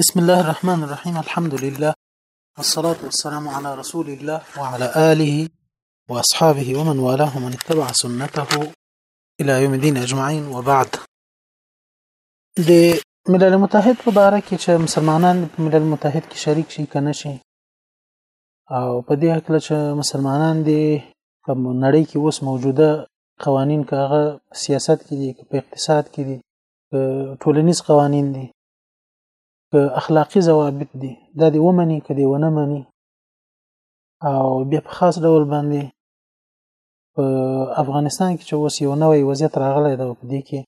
بسم الله الرحمن الرحيم الحمد لله والصلاة والسلام على رسول الله وعلى آله وأصحابه ومن والاه من اتبع سنته إلى يوم الدين أجمعين وبعد د ملل متحد په باره کې چې مسلمانان په ملل متحد کې شریک شي کنه شي او په دې حق چې مسلمانان دي په نړۍ کې اوس موجوده قوانین کاغه سیاست کې دي په اقتصاد کې دي ټولنیز قوانین دي که اخلاقی ضوابط دي دا دی ومني که دی ونه مني او بیا په خاص ډول باندې په افغانستان کې چې اوس یو نوی وضعیت راغلی دی په دې کې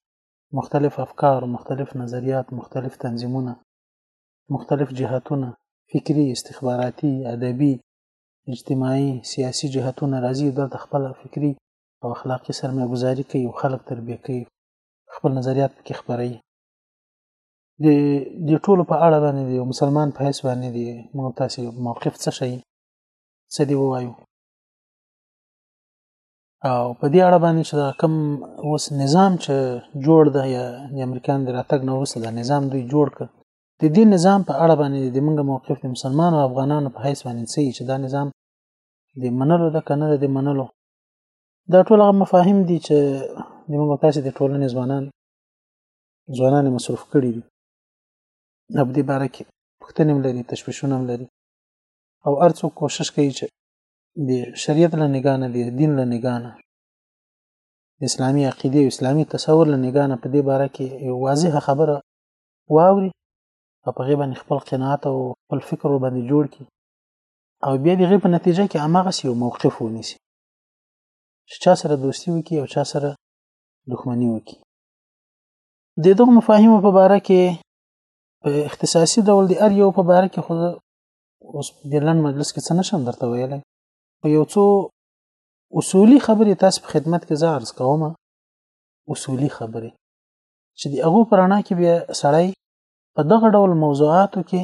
مختلف افکار مختلف نظریات مختلف تنظیمونه مختلف جهتونه فکری استخباراتي ادبي اجتماعي سیاسي جهتونه راځي دلته خپل فکری او اخلاقی سرمایه ګذاري کوي او خلک تربیه کوي خپل نظریات پکې خپروي د دې ټولو په اړه باندې دی مسلمان په هیڅ باندې دی موږ تاسو موقف څه شي څه دی وایو او په دې اړه باندې چې دا کم اوس نظام چې جوړ دی یا د امریکان د راتګ نه وروسته دا نظام دوی جوړ کړ د دې نظام په اړه باندې د موږ موقف د مسلمان او افغانانو په حیث باندې څه چې دا نظام د منلو د کنه د منلو دا ټول هغه مفاهیم دي چې د موږ تاسو د ټولنې ځوانان ځوانان یې مصروف کړي دي نو په دې باره کې پوښتنې هم لري تشویشونه هم لري او هر څوک کوشش کوي چې د شریعت له نګاه نه د دین له نګاه نه د اسلامي عقیدې او اسلامي تصور له نګاه نه په دې باره کې یو واضحه خبره واوري او په هغې باندې خپل قناعت او خپل فکر ورباندې جوړ کړي او بیا د هغې په نتیجه کې هماغسې یو موقف ونیسي چې چا سره دوستي وکړي او چا سره دښمني وکړي د دغه مفاهیمو په باره کې په اختصاصي ډول د ار یو په باره کې خو اوس بلن مجلس کې څه نشم درته ویلی په یو څو اصولي خبرې تاسو په خدمت کې زه عرض کوم اصولي خبرې چې د هغو په رڼا کې بیا سړی په دغه ډول موضوعاتو کې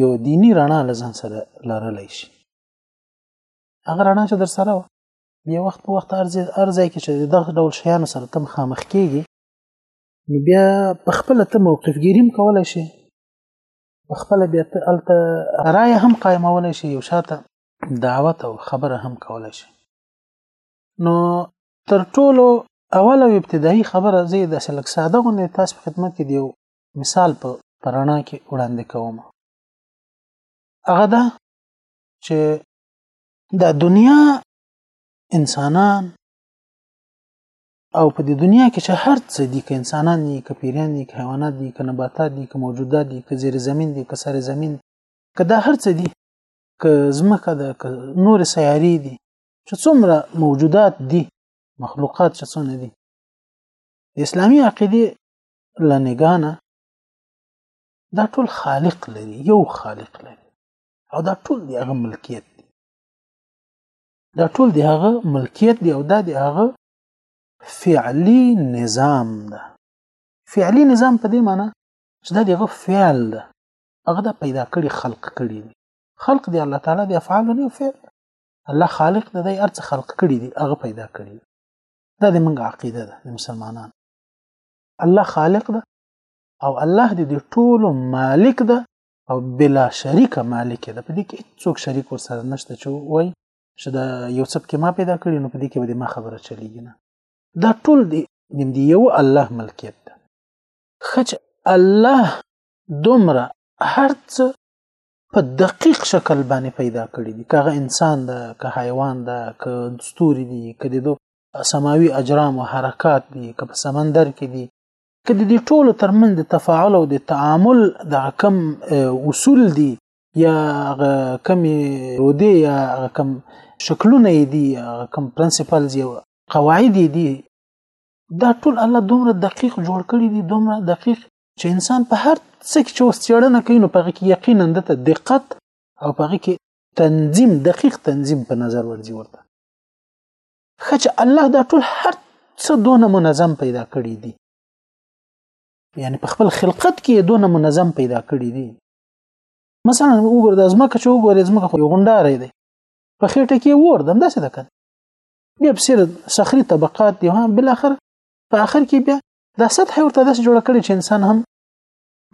یو دینی رڼا له ځان سره لرلی شي هغه رڼا چې در سره وه بیا وخت په وخت هر ځای کې چې دغه ډول شیانو سره ته مخامخ کېږي نو بیا په خپله ته موقفګیري هم کولی شي په خپله بیا ته هلته رایه هم قایمولی شي یو شاته دعوت او خبره هم کولی شي نو تر ټولو اول او ابتدایي خبره زه یې داسې لږ ساده غوندې تاسو په خدمت کې د یو مثال په په رڼا کې وړاندې کوم هغه دا چې دا دنیا انسانان او په دې دنیا کې چې هر څه دي که انسانان دي که پیران دي که حیوانات دي که نباتات دي که موجودات دي که زیر زمین دي که سر زمین که دا هر څه دي که ځمکه ده که نور سیارې دي چې څومره موجودات دي مخلوقات چې څونه دي د اسلامي عقیدې له نګانه دا ټول خالق لري یو خالق لري او دا ټول دی هغه ملکیت دی دا ټول دی هغه ملکیت دی او دا دی هغه فعلی نظام ده فعلی نظام په دې معنی چې دا دی هغه فعل ده هغه دا پیدا کړی خلق کړی دی خلق دی الله تعالی دی افعال نه فعل الله خالق دی دی ارڅ خلق کړی دی هغه پیدا کړی دا د منګه عقیده ده د مسلمانانو الله خالق ده او الله دې د ټولو مالک ده او بلا شریک مالک ده په دې کې څوک شریک ورسره نشته چې وای چې دا یو څه کې ما پیدا کړی نو په دې کې به ما خبره چلیږي نه دا ټول دی نیم دی یو الله ملکیت ده خچ الله دومره هرڅ په دقیق شکل باندې پیدا کړی دي کغه انسان ده که حیوان ده که ستوري دي که د سماوي اجرام او حرکات دي که په سمندر کې دي که د دې ټولو ترمنځ د تفاعل او د تعامل د کم اصول دي یا کم رودې یا کم شکلونه دي یا کم پرنسپلز یا قواعد دي دا ټول الله دومره دقیق جوړ کړی دي دومره دقیق چې انسان په هر څه کې چې اوس څېړنه کوي نو په هغه کې یقینا د دقت او په هغه کې تنظیم دقیق تنظیم په نظر ورځي ورته خچ الله دا ټول هر څه دونه منظم پیدا کړی دي یعنی په خپل خلقت کې دونه منظم پیدا کړی دي مثلا وګور د ازمکه چې وګورې ازمکه خو غونډاره دی په خېټه کې ور دم داسې ده کنه بیا په سر صخري طبقات دي هم بل اخر په اخر کې بیا دا سطح ورته داسې جوړ کړی چې انسان هم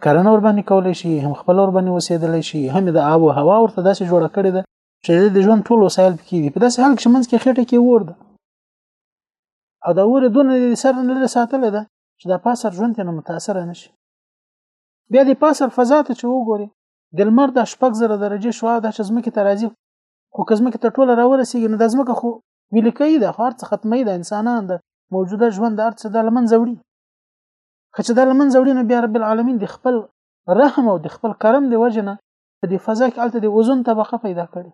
کرنه ور باندې کولای شي هم خپل ور باندې وسیدلی شي هم د آب او هوا ورته داسې جوړ کړی ده چې د ژوند ټول وسایل پکې دي په داسې حال کې منځ کې خټه کې ور ده او دا ور دونه د سر نه لري ساتل ده چې دا پاسر ژوند ته متاثر نه شي بیا د پاسر فضا ته چې وګوري د لمر د شپږ زره درجه شوا د چې زمکه ته راځي خو که زمکه ته ټوله راورسیږي نو د زمکه خو ویلکې ده خو هرڅه ختمې ده انسانان ده موجوده ژوند د هرڅه د لمن زوړي که چې د لمن زوړي نه بیا رب العالمین د خپل رحم او د خپل کرم دی وجنه په دې فضا کې الته د اوزون طبقه پیدا کړي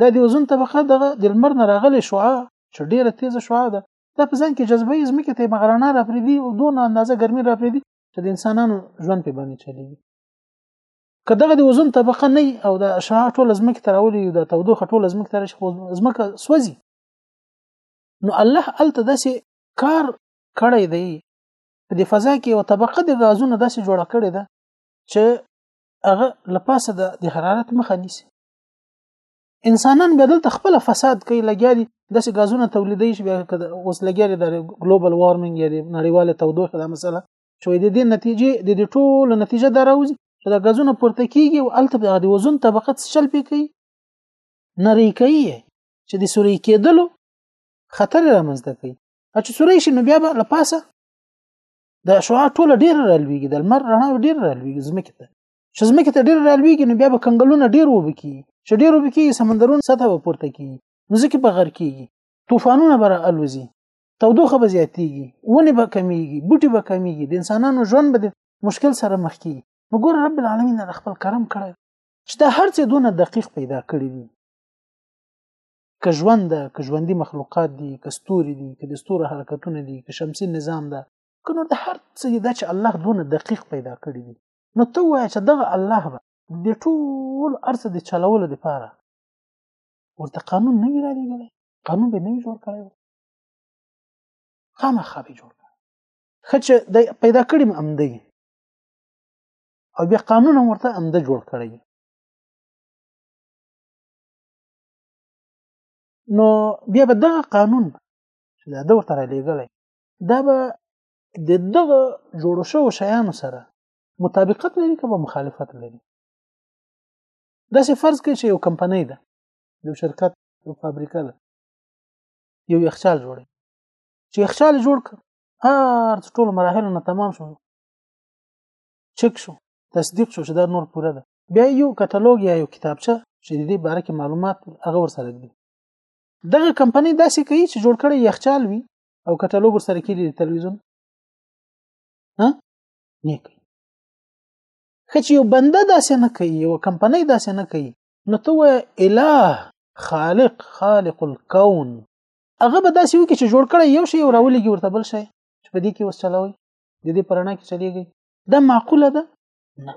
دا د اوزون طبقه دغه د لمر نه راغلي شعاع چې ډیره تیزه شعاع ده دا په ځان کې جذبه یې زمکه ته مغرانه را پریدي او دون اندازه ګرمي را پریدي چې د انسانانو ژوند په باندې چلیږي که دغه د اوزون طبقه نه او د شعاع ټول زمکه ته راولي او د تودوخه ټول زمکه ته راشي خو زمکه سوځي نو الله الته داسې کار کړی دی په دې فضا کې یو طبقه د غازونو داسې جوړه کړې ده چې هغه لپاسه د حرارت مخه نیسي انسانان به دلته خپل فساد کوي لګیا دي داسې غازونه تولیدوي چې بیا اوس لګیا دي د ګلوبل وارمنګ یا د نړیواله تودوخې دا مسله چې د دې نتیجې د دې ټولو نتیجه دا راوځي چې دا غازونه پورته کیږي او هلته د وزن طبقه شل پې کوي نری کوي چې د سوري کېدلو خطر رامنځته کوي چې سوري شي نو بیا به له پاسه د شعاع ټوله ډیر رالویږي د لمر رڼا ډیر رالویږي ځمکې ته چې ځمکې ته ډیر رالویږي نو بیا به کنګلونه ډیر وبکی چې ډیر وبکی سمندرون سطح به پورته کیږي ځکه به غر کیږي طوفانونه به الوزي تودوخه به زیاتیږي ونې به کمیږي بوټي به کمیږي د انسانانو ژوند به د مشکل سره مخ کیږي نو ګور رب العالمین د خپل کرم کړی چې دا هر څه دونه دقیق پیدا کړی دي که ژوند ده که ژوندي مخلوقات دي که ستوري دي که د ستورو حرکتونه دي که شمسي نظام ده که نو د هر څه دا چې الله دونه دقیق پیدا کړی دي نو ته وایه چې دغه الله به د ټول ارڅ د چلولو لپاره ورته قانون نه وي رالیږلی قانون به نه وي جوړ کړی خامخا به جوړ کړی ښه چې د پیدا کړي م امده او بیا قانون هم ورته امده جوړ کړی نو بیا به دغه قانون چې دا دور ته رالیږلی دا به د دغه جوړو شوو شیانو سره مطابقت لري که به مخالفت لري داسې فرض کړئ چې یو کمپنۍ ده یو شرکت یو فابریکه ده یو یخچال جوړوي چې یخچال جوړ کړ هر ټول مراحل نه تمام شو چک شو تصدیق شو چې دا نور پوره ده بیا یو کټالوګ یا یو کتابچه چې د دې باره کې معلومات هغه ورسره دي دغه کمپنۍ داسې کوي چې جوړ کړی یخچال وي او کټالوګ ورسره کېږي د تلویزیون ها نه کوي خچ یو بنده داسې نه کوي یو کمپنۍ داسې نه کوي نو ته اله خالق خالق الكون هغه به داسې وکړي چې جوړ کړی یو شی او راولېږي ورته بل شی چې په دې کې اوس چلاوي د دې پرانا کې چلیږي دا معقوله ده نه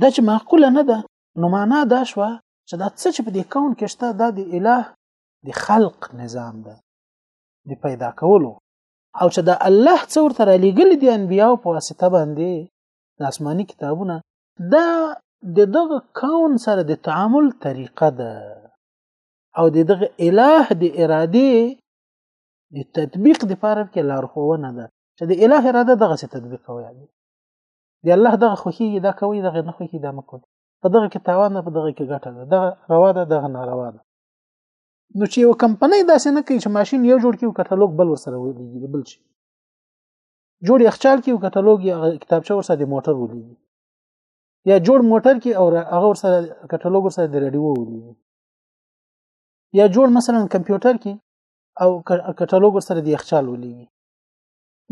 دا چې معقوله نه ده نو معنا دا شوه چې دا څه چې په دې کون کې شته دا د اله د خلق نظام ده د پیدا کولو او چې دا الله څو ورته را لېږل دي انبیاو په واسطه باندې د آسماني کتابونه دا د دغه کون سره د تعامل طریقه ده او د دغه اله د ارادې د تطبیق د پاره کې لارښوونه ده چې د اله اراده دغه څه تطبیق کوي د الله دغه خوښیږي دا کوي دغه نه خوښي دا مکوي په دغه کې تاوان ده په دغه کې ګټه ده دغه روا ده دغه ناروا ده نو چې یو کمپنۍ داسې نه کوي چې ماشين یو جوړ کړي او کټالوګ بل ورسره ولېږي بل شي جوړ یخچال کې او کټالوګ یا کتابچه ورسره د موټر ولېږي یا جوړ موټر کې او هغه ورسره کټالوګ ورسره د رادیو ولېږي یا جوړ مثلا کمپیوټر کې او کټالوګ ورسره د یخچال ولېږي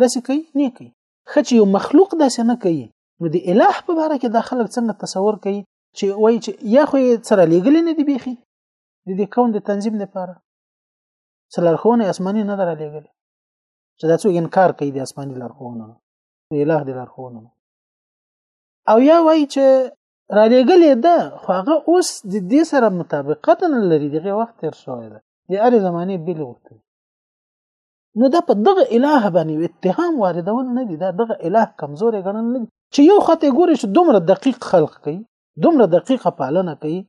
داسې کوي نه کوي خه چې یو مخلوق داسې نه کوي نو د الٰه په باره کې دا خلک څنګه تصور کوي چې وایي چې یا خو یې سره لېږلې نه دي بیخي د دې کون د تنظیم لپاره څه لارښوونه اسماني نه ده رالیږلې چې دا څوک انکار کوي د اسماني لارښوونو د الٰه د لارښوونو او یا وایي چې رالیږلې ده خو هغه اوس د دې سره مطابقت نه لري دغه وخت تېر شوی ده د هرې زمانې بېلې غوښتنې نو دا په دغه الٰه باندې اتهام واردول نه دي دا دغه الٰه کمزورې ګڼل نه دي چې یو خاطر ګوري چې دومره دقیق خلق کوي دومره دقیقه پالنه کوي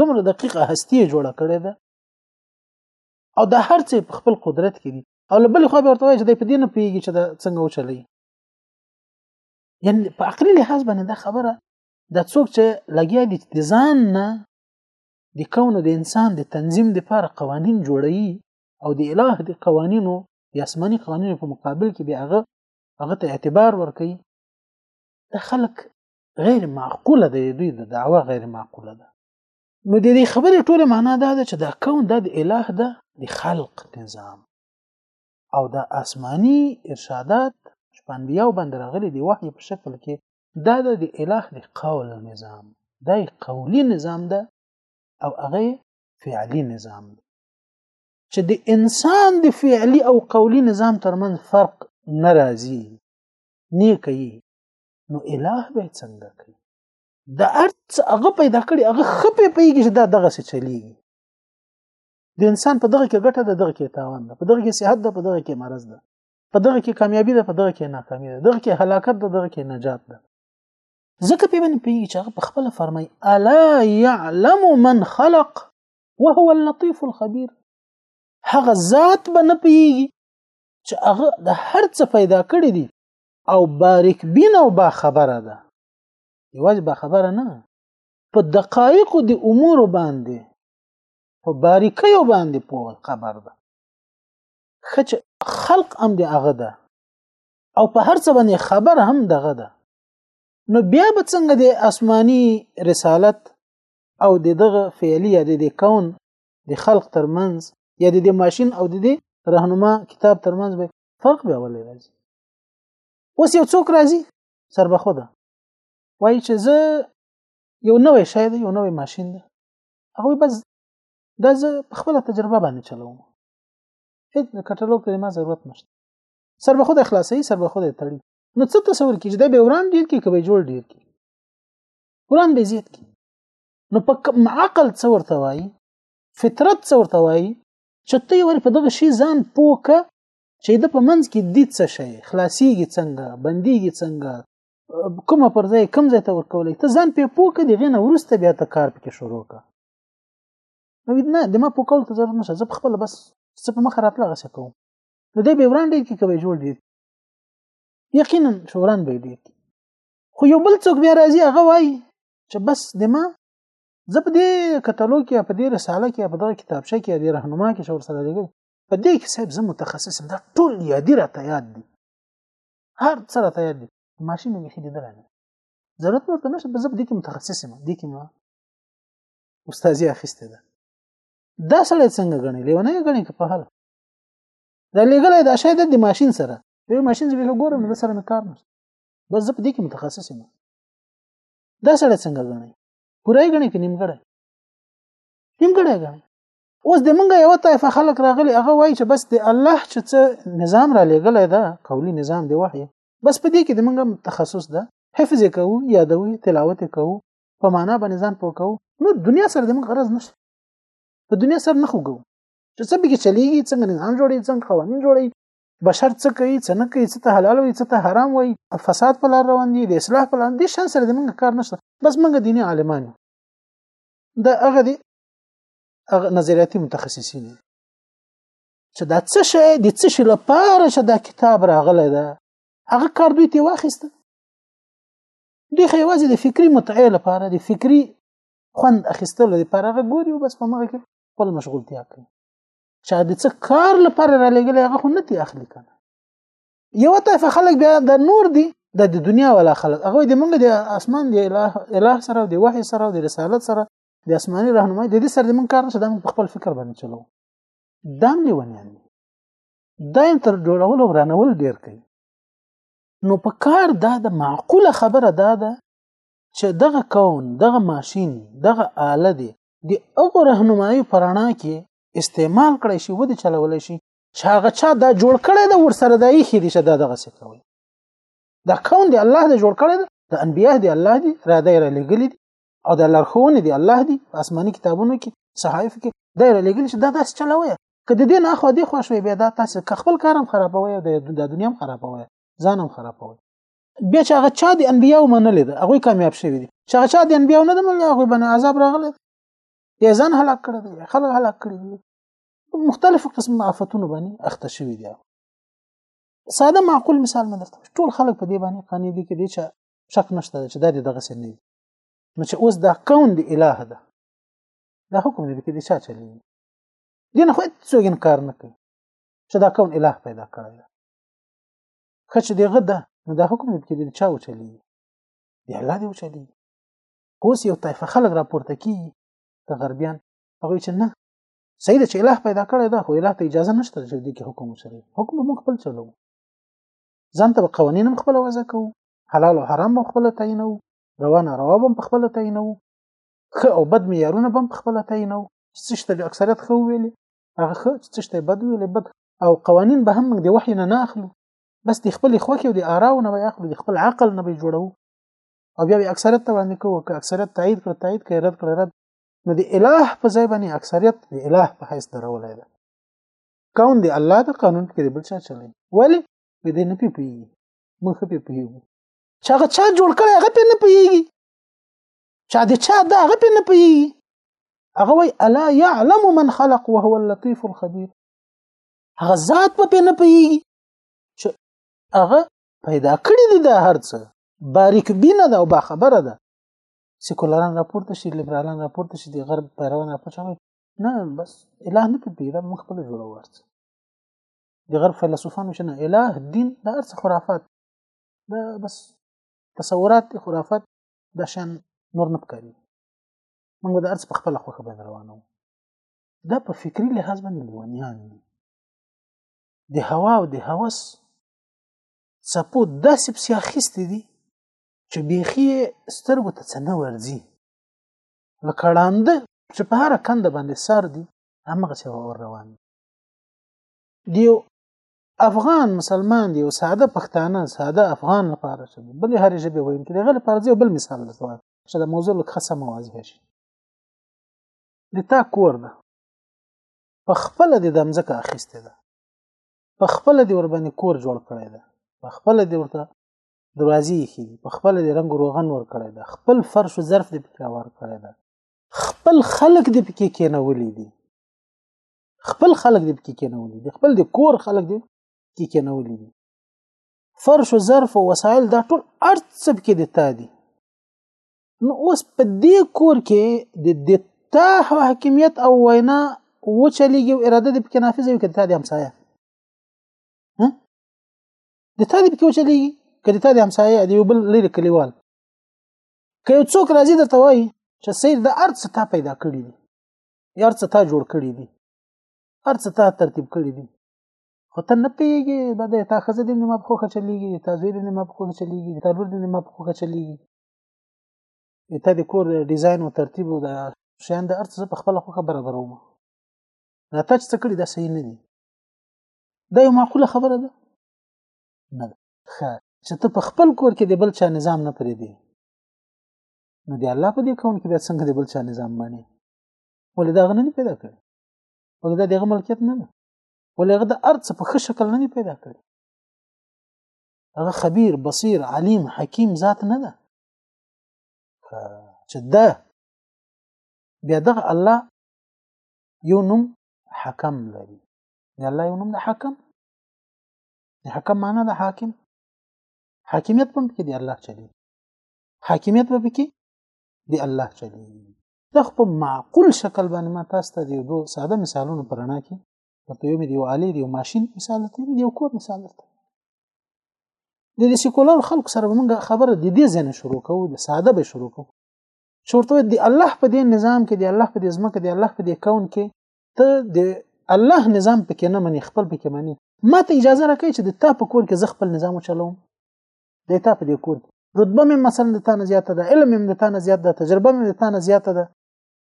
دومره دقیقه هستی جوړه کړې ده او دا هر څه په خپل قدرت کې دي او له بل خو به ورته وایي چې د په دې نه پیږي چې دا څنګه وچلي یعنی په عقلي لحاظ باندې دا خبره د څوک چې لګیا دي د ځان نه د کون د انسان د تنظیم لپاره قوانین جوړوي او د اله د قوانینو د آسماني قوانینو په مقابل کې بیا هغه هغه ته اعتبار ورکوي دا خلک غیر معقوله دی دوی د دعوه غیر معقوله ده نو د دې خبرې ټوله معنا دا ده چې دا کون دا د اله ده د خلق نظام او دا آسماني ارشادات چې په انبیاو باندې راغلي د وحي په شکل کې دا د اله د قول نظام دا قولي نظام ده او هغه فعلی نظام دی چې د انسان د فعلی او قولی نظام ترمن فرق ناراضي نه کوي نو الٰه به څنګه کوي د ارت هغه پیدا کړي هغه خپې پیږي چې دا دغه څه چلیږي د انسان په دغه کې ګټه ده دغه کې تاوان ده په دغه کې صحت ده په دغه کې مرض ده په دغه کې کامیابی ده په دغه کې ناکامی ده دغه کې هلاکت ده دغه کې نجات ده ځکه په باندې پیږي چې هغه په خپل فرمای الا يعلم من خلق وهو اللطيف الخبير هغه ذات به نه پیږي چې هغه د هر څه پیدا کړی دی او بارک بین او با خبره ده یوازې با خبره نه په دقایق د امور باندې په باریکۍ باندې په خبر ده خچ خلق هم دی هغه ده او په هر څه باندې خبر هم دغه ده نو بیا به څنګه د آسمانی رسالت او د دغه فعلی یا د کون د خلق ترمنځ یا د ماشین او د رهنما کتاب ترمنځ به فرق به ولې راځي اوس یو څوک راځي سربخو ده وایي چې زه یو نوې شی دی یو نوې ماشین ده هغه بس دا زه په خپل تجربه باندې چلوم هیڅ د کټالوګ ته ما ضرورت نشته سر به خود اخلاصي سر به خود تړي نو څه تصور کیږي دا به وران ډیر کی کوي جوړ ډیر کی قران به زیات کی نو په عقل څه ورته وایي فطرت څه ورته وایي چې ته ور په دغه شی ځان پوکه چې د په منځ کې د څه شي خلاصيږي څنګه بنديږي څنګه کومه پر ځای کوم ځای ته ورکولې ته ځان په پوکه دی غنه ورسته بیا ته کار پکې شروع کا نو نه د ما پوکول ته ضرورت نشته زه خپل بس څه په مخ راتله غسه کوم نو دې به وړاندې کې کوي جوړ دي یقینا شوران به دي خو یو بل څوک بیا راځي هغه وایي چې بس د ما زه په دې کتلو کې په دې رساله کې په دغه کتابچه کې د رهنما کې شور سره لګي په دې کې صاحب زه متخصص دا ټول یادی راته یاد دي هر څه راته یاد دي ماشین مې خېدل نه ضرورت ورته نشته بس په دې کې متخصص یم دې کې ما استادي اخیسته ده دا سړی څنګه غني لیونه غني که په حال دا لګلې دا شاید د ماشین سره یو ماشین زه به ګورم نو سره مې کار نشته بس زه په دې کې متخصص یم دا سړی څنګه غني پوره غني کې نیمګړی نیمګړی غني اوس د منګه یو طایفه خلک راغلي هغه وایي چې بس د الله چې څه نظام را لېګل دا قولی نظام دی وحی بس په دې کې د منګه تخصص ده حفظ کوو یادوي تلاوت کوو په معنا باندې ځان پوه کوو نو دنیا سره د منګه غرض نشته په دنیا سره نه خوګو چې څه به کې چلیږي څنګه نظام جوړي څنګه قوانين جوړي بشر څه کوي څه نه کوي څه ته حلال وي څه ته حرام وي فساد په لار روان دي د اصلاح په لار دي شان سره زمونږ کار نشته بس موږ دیني عالمان یو دا هغه دي هغه نظریاتي متخصصین دي چې دا څه شي د څه شي لپاره چې دا کتاب راغلی ده هغه کار دوی ته واخیسته دوی خو یوازې د فکری متعه لپاره د فکری خوند اخیستلو لپاره هغه ګوري او بس په مغه کې خپل مشغولتیا کوي چا د څه کار لپاره را لګل هغه خو نه تی اخلي کنه یو طایفه خلک بیا د نور دی د د دنیا ولا خلک هغه د موږ د اسمان د اله اله سره او د وحي سره او د رسالت سره د اسماني راهنمای د دې سره د موږ کار نشه د موږ خپل فکر باندې چلو دام لیونیان دي دا یې تر جوړول او رانول ډیر کوي نو په کار دا د معقوله خبره دا ده چې دغه کون دغه ماشين دغه آله دی د هغو رهنمایي په رڼا کې استعمال کړی شي ودې چلولی شي چې هغه چا دا جوړ کړی د ورسره د ایښې دي چې دا دغه څه کوي دا کون دی الله دې جوړ کړی د انبیا دی الله دی را دی را لګلی دی او د لارښوونې دی الله دی آسماني کتابونو کې صحائف کې دا را لګلی چې دا داسې چلوي که د دې نه خو دې خوښوي بیا دا تاسو خپل کارم خرابوي او د دنیا هم خرابوي ځانم خرابوي بیا چې هغه چا د انبیاو منلې ده هغه کامیاب شوی دي چې هغه چا د انبیاو نه منلې هغه باندې عذاب راغلی دی ځان هلاک کړی دی خلک هلاک کړی دي مختلفو قسم آفتونو باندې اخته شوی دی ساده معقول مثال مې درته ټول خلک په دې باندې قانع دي کې دي چې شک نشته چې دا دغه څه نه نو چې اوس دا کون دی الٰه ده دا حکم دی کې دي چا چلی دین خو هیڅ انکار نه کوي چې دا کون الٰه پیدا کړی خو چې دغه ده نو دا حکم دی چې د چا وچلی دی الله دی وچلی اوس یو طایفه خلک راپورته کی د غربیان هغه چې نه صحیح ده چې الله پیدا کړی دا خو الله ته اجازه نشته چې دې کې حکم وچلی حکم موږ خپل چلو ځان ته قوانین هم خپل وضع کوو حلال او حرام هم خپل تعینو روانه رواب هم خپل تعینو خ او بد معیارونه هم خپل تعینو څه شته اکثریت خو ویلي هغه خو چې څه بد ویل بد او قوانین به هم د وحی نه نه اخلو بس د خپل خوخي او د آراو نه به اخلو د خپل عقل نه به جوړو او بیا به اکثریت ته باندې کوو که اکثریت تایید کړ تایید کړ رد کړ رد نو د الٰه په ځای باندې اکثریت د الٰه په حیث درولای ده کون دی الله د قانون کې بل څه چلی ولی په دې نه پیږي مخ په پیږي چې هغه چا جوړ کړی هغه په نه پیږي چا د چا دا هغه په نه پیږي هغه وای الا يعلم من خلق وهو اللطيف الخبير هغه ذات په نه پیږي چې هغه پیدا کړی دی دا هرڅ باریک بینه ده او با خبره ده سیکولران راپورته شي لیبرالان راپورته شي د غرب پیروان راپورته شي نه بس اله نه پیږي موږ خپل جوړو ورڅ د غرب فیلسوفانو شنه اله دین دا ارڅ خرافات دا بس تصورات خرافات دا شان نور نه پکاري موږ د ارڅ په خپل خوخه باندې روانو دا په فکری لحاظ باندې لیونیان دي د هوا او د هوس څپو داسې پسې اخیستې دي چې بیخي سترګو ته څه نه ورځي لکه ړانده چې په هره کنده باندې سر دي همغسې ور روان دي د یو افغان مسلمان دی او ساده پښتانه ساده افغان لپاره شي بل هر ژبه وایي چې دغه لپاره یو بل مثال لته چې د موضوع لکه سم واضح شي د تا کور ده په خپل د دمځکه اخیسته ده په خپل د ور باندې کور جوړ کړی ده په خپل د ورته دروازې خي په خپل د رنگ روغن ور کړی ده خپل فرش ظرف د پکې ور کړی ده خپل خلق د پکې کېنولې دي خپل خلک دې پکې کېنولي دي خپل د کور خلک دې پکې کېنولي دي فرش او ظرف او وسایل دا ټول هر څه پکې د تا دي نو اوس په دې کور کې د د تا حاکمیت او وینا وچلیږي او اراده دې پکې نافذه وي که د تا د همسایه د تا دې پکې وچلیږي که د تا د همسایه د یو بل لرې کلیوال که یو څوک راځي درته وایي چې سیر د ارت ستا پیدا کړی دی یار څه تا جوړ کړی دی هر څه تا ترتیب کړی دی خو ته نه پیږي دا د تا خزه دې ما په خوخه چلیږي تا زوی دې ما په خوخه چلیږي تا لور دې ما په خوخه چلیږي ته د کور ډیزاین او ترتیب او د شیان د ارڅ په خپل خوخه برابروم دا تاج څه کړی دا صحیح نه دی دا یو معقوله خبره ده نه ښه چې ته په خپل کور کې د بل چا نظام نه پرې دی نو دی الله په دې کون کې بیا څنګه دی بل چا نظام باندې ولې دا غننی پیدا کړ ولې دا دغه ملکیت نه ده ولې هغه د ارڅ په ښه شکل نه پیدا کړ هغه خبير بصير عليم حکیم ذات نه ده چې دا بیا دغه الله یو نوم حکم لري دی الله یو نوم د حکم د حکم معنا د حاکم حاکمیت پم کې دی الله چلی حاکمیت به پکې د الله چلیږي دا خو په معقول شکل باندې ما تاسو ته یو دوه ساده مثالونه پرانا کې ورته یو مې یو آلې یو ماشين مثال ته یو کور مثال ته د دې سیکولر خلک سره موږ خبره د دې ځنه شروع کوو د ساده به شروع کوو شورته د الله په دې نظام کې د الله په دې ځمکه د الله په دې کون کې ته د الله نظام پکې نه منې خپل پکې منې ما ته اجازه راکړي چې د تا په کور کې زه خپل نظام وچلوم د تا په دې کور کې رتبه مې مثلا د تا نه زیاته ده علم مې د تا نه زیات ده تجربه مې د تا نه زیاته ده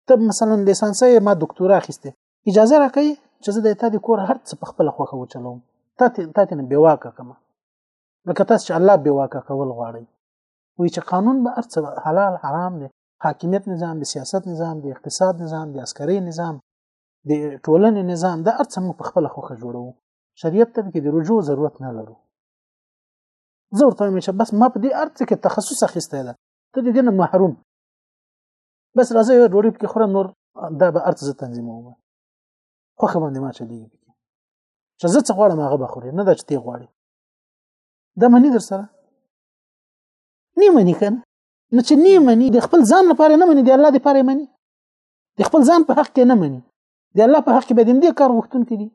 ته مثلا لیسانس یې ما دکتورا اخیسته اجازه راکړي چې زه د تا د کور هر څه په خپل خوخه وچلوم تا ته تا ته بې واکه کما لکه تاسو چې الله بې واکه کول غواړي وی چې قانون به ارڅ حلال حرام دی حاکمیت نظام دی سیاست نظام دی اقتصاد نظام دی عسکري نظام د ټولنې نظام د ارڅ موږ په خپل خوخه جوړو شریعت ته کې د رجوع ضرورت نه لرو زه ورته وایم چې بس ما په دې ارت کې تخصص اخیستی ده ته دې نه محروم بس راځه یو ډوډۍ پکې خوره نور دا به ارت زه تنظیموم خوښه باندې ما چلیږي پکې چې زه څه غواړم هغه به خورې نه دا چې تی غواړي دا منی در سره نه منی کنه نو چې نه منی د خپل ځان لپاره نه منی د الله لپاره منی د خپل ځان په حق کې نه منی د الله په حق کې به دې کار غوښتونکي دي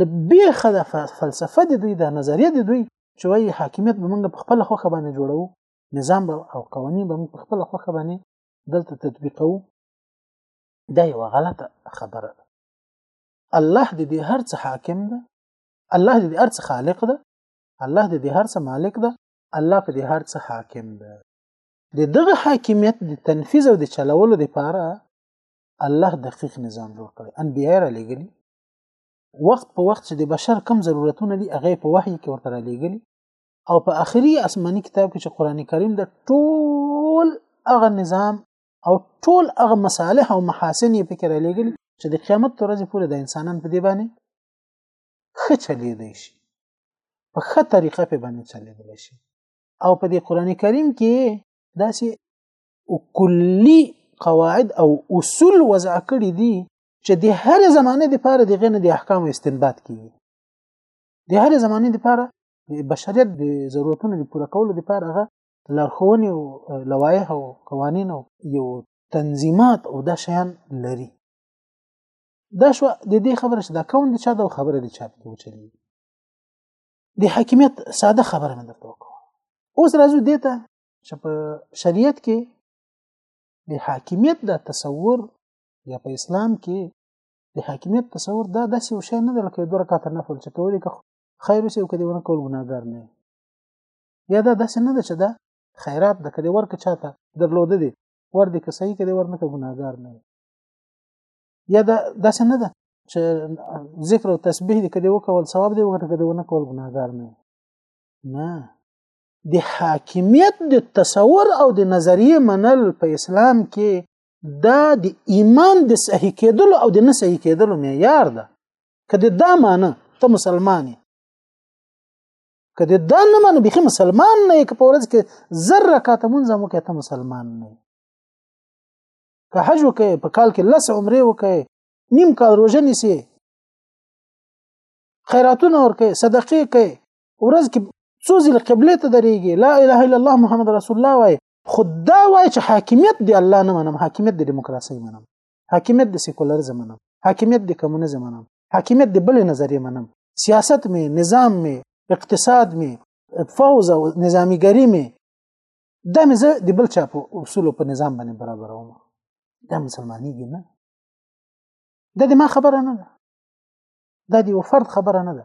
لبیخه د فلسفه د دوی د نظریه د دوی چې وایي حاکمیت به موږ په خپل خوخه باندې جوړو نظام به او قوانین به موږ په خپل خوخه باندې دلته تطبیقو دا یو غلطه خبره ده الله د دې هر څه حاکم ده الله د دې هر څه خالق ده الله د دې هر څه مالک ده الله په دې هر څه حاکم ده د دغه حاکمیت د تنفیذ او د چلولو لپاره الله دقیق نظام جوړ کړی انبیای را لګلی وخت په وخت چې د بشر کم ضرورتونه دي هغه په وحي کې ورته لېږلي او په آخري آسماني کتاب کې چې قران کریم د ټول هغه نظام او ټول هغه مصالح او محاسن یې پکې لېږلي چې د قیامت ورځې پورې د انسانان په دی باندې ښه چلیدای شي په ښه طریقه په باندې چلیدای شي او په دې قران کریم کې داسې کلی قواعد او اصول وضع کړی دي چې د هر زمانه د پاره دغه نه د احکام استنباط کیږي د هر زمانه د پاره د بشریت د ضرورتونو د پوره کولو د پاره هغه لارښوونې او لوایح او قوانین او یو تنظیمات او دا شیان لري دا شو د دې خبره چې دا کون د چا د خبره د چا په چلی د حاکمیت ساده خبره مې درته وکړه اوس راځو دې ته چې په شریعت کې د حاکمیت د تصور یا په اسلام کې د حاکمیت تصور دا داسې یو شی نه دی لکه دوه رکعته نفل چې کولی که خیر وسې او که دې ونه کول ګناهګار نه یا دا داسې نه ده چې دا خیرات ده که دې ورکه چاته درلوده دی ور دې که صحیح که دې ور نه که ګناهګار نه یا دا داسې نه ده چې ذکر او تسبیح دې که دې وکول ثواب دې وګټه که دې ونه کول ګناهګار نه نه د حاکمیت د تصور او د نظریه منل په اسلام کې دا د ایمان د صحیح کېدلو او د نه صحیح کېدلو معیار ده کله دا معنی ته مسلمان یې کله دا نه معنی به مسلمان نه یې په ورځ کې زر رکعات مونږ مو کې ته مسلمان نه یې که حج وکې په کال کې لس عمره وکې نیم کال روزه نیسي خیراتونه ورکې صدقې کې ورځ کې څو ځله قبله ته درېږي لا اله الا الله محمد رسول الله وای خود دا وای چې حاکمیت دی الله نه منم حاکمیت د دیموکراسي منم حاکمیت د سیکولرزم منم حاکمیت د کمونیزم منم حاکمیت د بل نظریه منم سیاست می نظام می اقتصاد می فوز او نظامیګری می دا مې زه د بل چا په اصول په نظام باندې برابروم دا مسلمانېږي نه دا د ما خبره نه ده دا د یو فرد خبره نه ده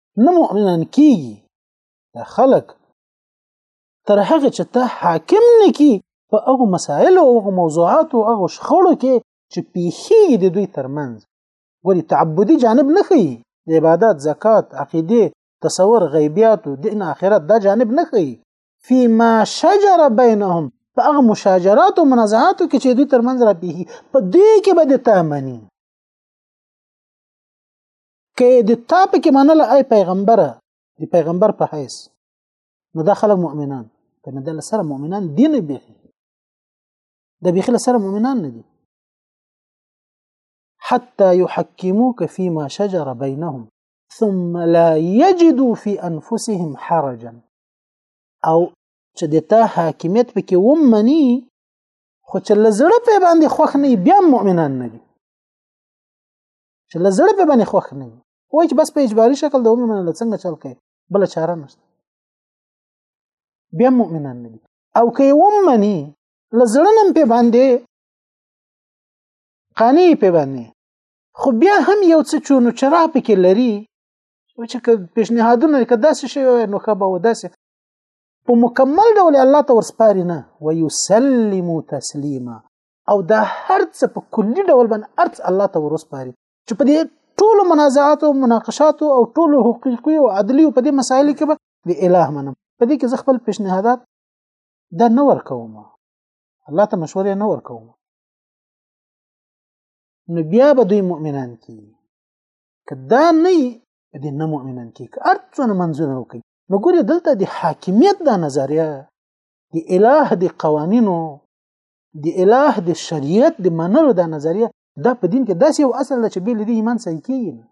نه مؤمنان کیږي دا خلک تر هغه چې ته حاکم نه کی په هغه مسائل او هغه موضوعات او هغه شخړو کې چې پیښیږي د دوی ترمنځ ولی تعبدي جانب نه خي د عبادت زکات عقیده تصور غیبیات او دین اخرت دا جانب نه خي فيما شجر بينهم په هغه مشاجرات او منازعاتو کې چې دوی ترمنځ را پیږي په دې کې به د تامني که د تا په کې منله ای پیغمبره د پیغمبر په حیث نو دا خلک مؤمنان که نه د سره مؤمنان دي نه بیخي د بیخي له سره مؤمنان نه دي حتى يحكموك فيما شجر بينهم ثم لا يجدوا في أنفسهم حرجا أو چې د تا حاکمیت پکې ومني خو چې لزړه په باندې خوښ نه بیا مؤمنان نه دي چې لزړه په باندې خوښ نه وي وای چې بس په اجباري شکل د عمر منل څنګه چل کوي بل چاره نشته بیا مؤمنان نه دي او که ومني لزړه نن په باندې قانې په باندې خو بیا هم یو څه چونو چرا پکې لري چې پیشنهادونه که داسې شي نو ښه به وداسې په مکمل ډول الله ته ورسپاري نه ويسلم تسلیما او دا هر څه په کلی ډول باندې ارڅ الله ته ورسپاري چې په دې ټولو منازعات او مناقشات او ټولو حقوقي او عدلي او په دې مسایلو کې به د الٰه منم په دې کې زه خپل پیشنهادات دا نه ورکوم الله ته مشورې نه ورکوم نو بیا به دوی مؤمنان کی که دا نه دې نه مؤمنان کی که هر څونه منځونه وکړي نو ګورې دلته د حاکمیت دا نظریه د الٰه د قوانینو د الٰه د شریعت د منلو دا نظریه دا په دین کې داسې یو اصل ده چې بل دې ایمان صحیح کیږي نه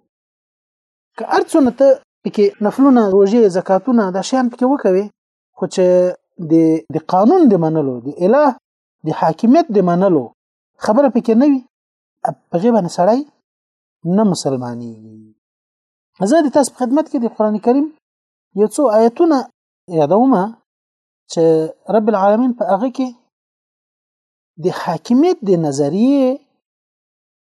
که ارڅونه ته پکې نفلونه روزي زکاتونه دا شیان پکې وکوي خو چې د د قانون د منلو د الٰه د حاکمیت د منلو خبره پکې نه وي په غیبه نه سړی نه مسلمانېږي زه د تاسو خدمت کې د قران کریم یو څو آیتونه یادومه چې رب العالمین په هغه کې د حاکمیت د نظریه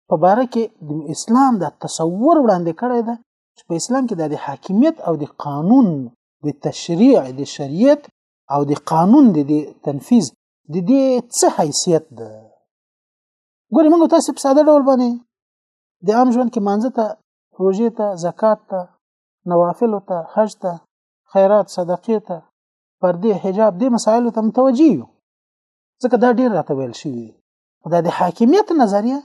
په باره کې د اسلام د تصور وړاندې کړی ده چې په اسلام کې د حاکمیت او د قانون د تشریع د شریعت او د قانون د تنفیذ د دې څه حیثیت ده ګورې موږ تاسو په ساده ډول باندې د عام ژوند کې مانځه ته روژې ته زکات ته نوافل ته حج ته خیرات صدقې ته پردې حجاب دې مسایلو ته متوجه یو ځکه دا ډیر راته ویل شوي دا د حاکمیت نظریه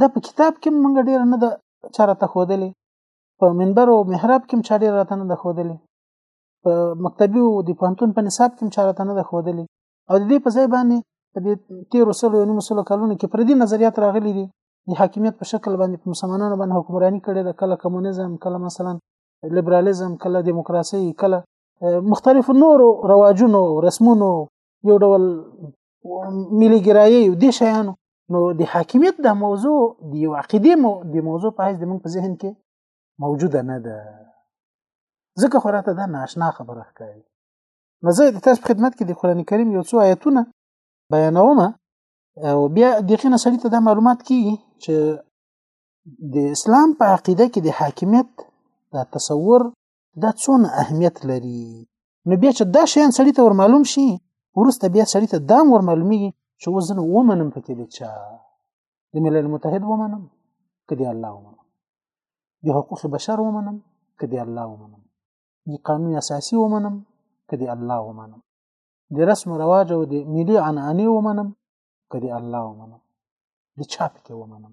دا په کتاب کې مونږ ډیر نه ده چا راته ښودلې په منبر او محراب کې چا ډیر راته نه ده ښودلې په مکتبي او د پوهنتون په نصاب کې چا راته نه ده ښودلې او د دې په ځای باندې په دې تیرو سلو نیمو سلو کلونو کې پردي نظریات راغلي دي د حاکمیت په شکل باندې په مسلمانانو باندې حکمرانی کړې ده کله کمونیزم کله مثلا لیبرالیزم کله دیموکراسي کله مختلف نورو رواجونو رسمونو یو ډول ملي ګرایي او دي شیانو نو د حاکمیت د موضوع د یو عقیدې مو د موضوع په حیث د موږ په ذهن کې موجوده نه ده ځکه خو راته دا ناشنا خبره ښکاري نو زه د تاسو په خدمت کې د قران کریم یو څو آیتونه بیانوم او بیا دغه نه سړی ته دا معلومات کیږي چې د اسلام په عقیده کې د حاکمیت دا تصور دا څونه اهمیت لري نو بیا چې دا شیان سړی ته ور معلوم شي ورسته بیا سړی ته دا ور معلومیږي چې وزن ومنم پکې د چا د ملل متحد ومنم کدی الله ومنم د حقوق بشر ومنم کدی الله ومنم د قانون اساسي ومنم کدی الله ومنم د رسم رواج او د ملي عنعنې ومنم کدی الله ومنم د چا پکې ومنم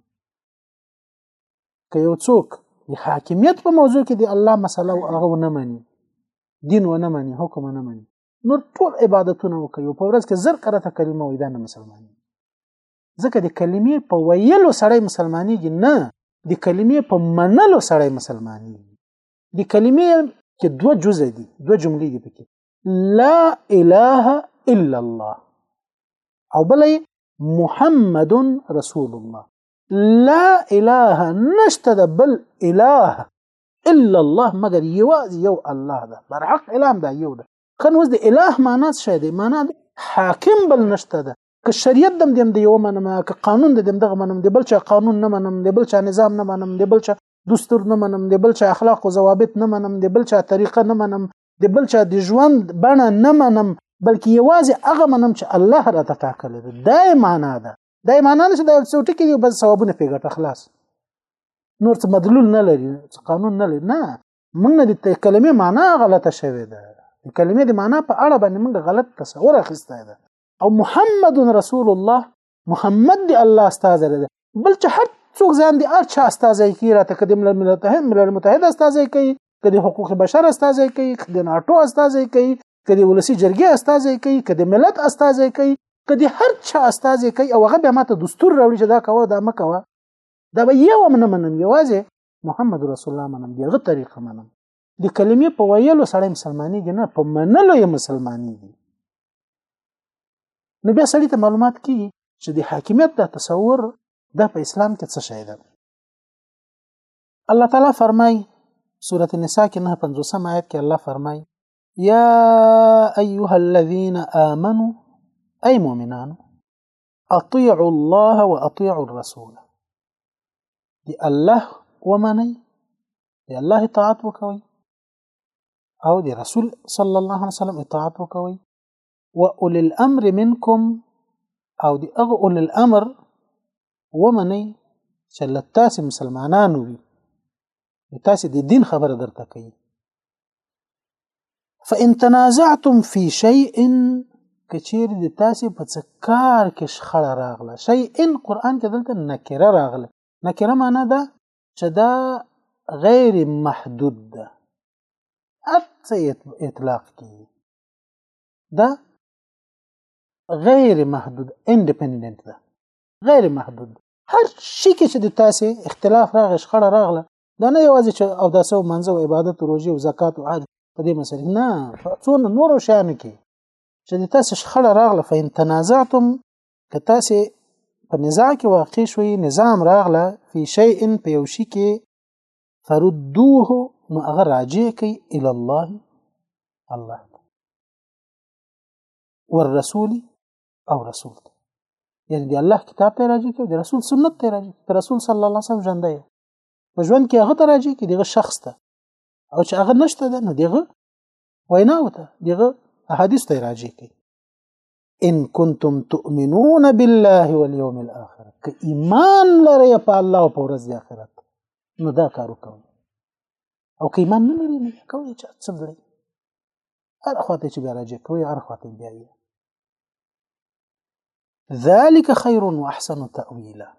که یو څوک د حاکمیت په موضوع کې د الله مسله او هغه ونه مني دین ونه مني حکم ونه مني نور ټول عبادتونه وکړي او په ورځ کې زر کرته کلمه وایي دا نه مسلمان دي ځکه د کلمې په ویلو سړی مسلمانېږي نه د کلمې په منلو سړی مسلمانېږي د کلمې کې دوه جزء دي دوه جملې دي پکې لا اله الا الله او بلې محمد رسول الله لا اله نشته د بل اله الا الله مگر یواز یو الله ده بر حق اله ده یو ده خن وز د اله معنا څه دی معنا ده حاکم بل نشته ده که شریعت دم دیم دی یو منم که قانون دم دغه منم دی بل چا قانون نه منم دی بل چا نظام نه منم دی بل چا دستور نه منم دی بل چا اخلاق او ضوابط نه منم دی بل چا طریقه نه منم دی بل چا د ژوند بڼه نه منم بلکې یوازې هغه منم چې الله را ته ټاکلی دی دا معنا ده دا ایمانانو چې د یو څوټي کې یو بل ثوابونه پیګټه خلاص نور څه مدلول نه لري څه قانون نه لري نه موږ نه د کلمې معنا غلطه شوې ده د کلمې د معنا په اړه باندې موږ غلط تصور اخیسته ده او محمد رسول الله محمد دی الله استاد ده بل چې هر څوک ځان دی ار چا استاد کی راته کدی ملل ملتحد ملل متحد استاد کی کدی حقوق بشر استاد کی کدی ناتو استاد کی کدی ولسی جرګې استاذې کوي کدی ملت استاذې کوي کدی هر چا استاذې کوي او هغه به ماته دستور راوړي چې دا کوه دا مکوه دا به یو من منم یوازې محمد رسول الله منم دغه طریقه منم د کلمې په ویلو سړی مسلمانۍ دي نه په منلو یې مسلمانۍ دي نو بیا سړی ته معلومات کیږي چې د حاکمیت دا تصور دا په اسلام کې څه شی ده الله تعالی فرمای سورة النساء کې نه 50 آیت کې الله فرمای یا ایها الذین آمنو ای مؤمنانو اطیعوا الله واطیعوا الرسول دی الله ومنئ دی الله اطاعت وکوئ او د رسول صلی الله علیه وسلم اطاعت وکوي و اول الامر منکم او د هغه اول الامر ومني چې له تاسو مسلمانانو وي تاسو د دین خبره درته کوي فان تنازعتم في شيء کچیر د تاسو په څه کار کې شخړه راغله شي ان قران کې دلته نکره راغله نکره معنا ده چې دا غیر محدود ده هر څه اطلاق کیږي دا غیر محدود انډیپندنت ده غیر محدود هر شي کې چې د تاسو اختلاف راغی شخړه راغله دا نه یوازې چې او داسې منځو عبادت او روزي او زکات او حج په دې مسله نه څون نور شیانو کې چې د تاسو شخړه راغله فین تنازعتم که تاسو په نزاع کې واقع شوي نظام راغله فی شیء په یو شي کې فردوه نو هغه راجع کوي الى الله الله والرسول او رسول ته یعنی دی الله کتاب ته راجع کوي د رسول سنت ته راجع کوي رسول صلی الله علیه وسلم ژوند دی په ژوند کې هغه ته راجع کوي دغه شخص ته او چې هغه نشته ده نو دغه وینا وته دغه احادیث ته راجع کوي ان کنتم تؤمنون بالله واليوم الاخر که ایمان لرئ په الله او په ورځ د آخرت نو دا کار وکړئ او که ایمان نه لرئ نو کوئ چې څه ګړئ هر خواته چې بیا راجع کوئ هر خواته بیا یې ذلك خير واحسن تاويلا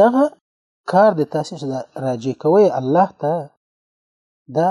دغه کار د تاسو چې راجع کوئ الله ته دا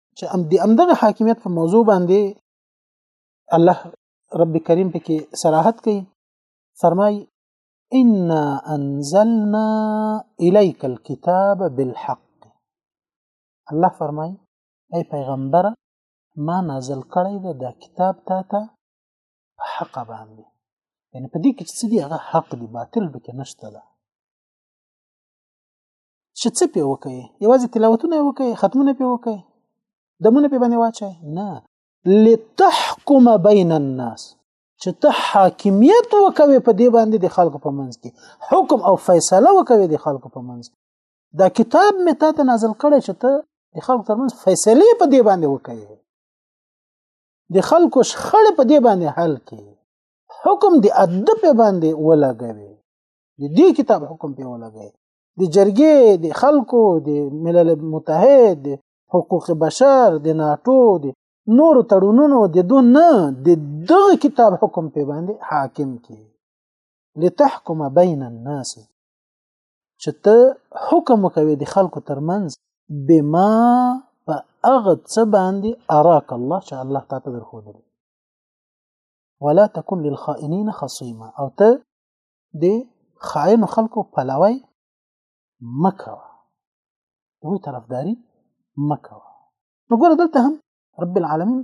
چې ام دې امدغه حاکمیت په موضوع باندې الله رب کریم پکې صراحت کوي فرمای ان انزلنا الیک الكتاب بالحق الله فرمای ای پیغمبر ما نازل کړی دا, دا کتاب تا ته په حق باندې یعنی په دې کې چې څه دی هغه حق دی باطل به کې نشته ده چې څه پې وکړئ یوازې تلاوتونه یې وکړئ ختمونه پې وکړئ دمونه پې باندې واچئ نه لتحکم بین الناس چې ته حاکمیت وکوي په دې باندې د خلکو په منځ کې حکم او فیصله وکوي د خلکو په منځ دا کتاب مې تا ته نازل کړی چې ته د خلکو ترمنځ فیصله په دې باندې وکوي د خلکو شخړې په دې باندې حل کړي حکم د ادب باندې ولګوي د دې کتاب حکم په ولګوي د جرګې د خلکو د ملل متحد د حقوق بشر د ناتو د نور تړونونو د دو نه د دغه کتاب حکم په باندې حاکم کی لتحکم بین الناس چې ته حکم کوي د خلکو ترمنځ بما په هغه څه باندې اراک الله چې الله تعالی درخو ولا تكن للخائنين خصيما او ته د خاینو خلکو پلوی مه کوه د هغوی طرفداري مه کوه نو ګوره دلته هم رب العالمین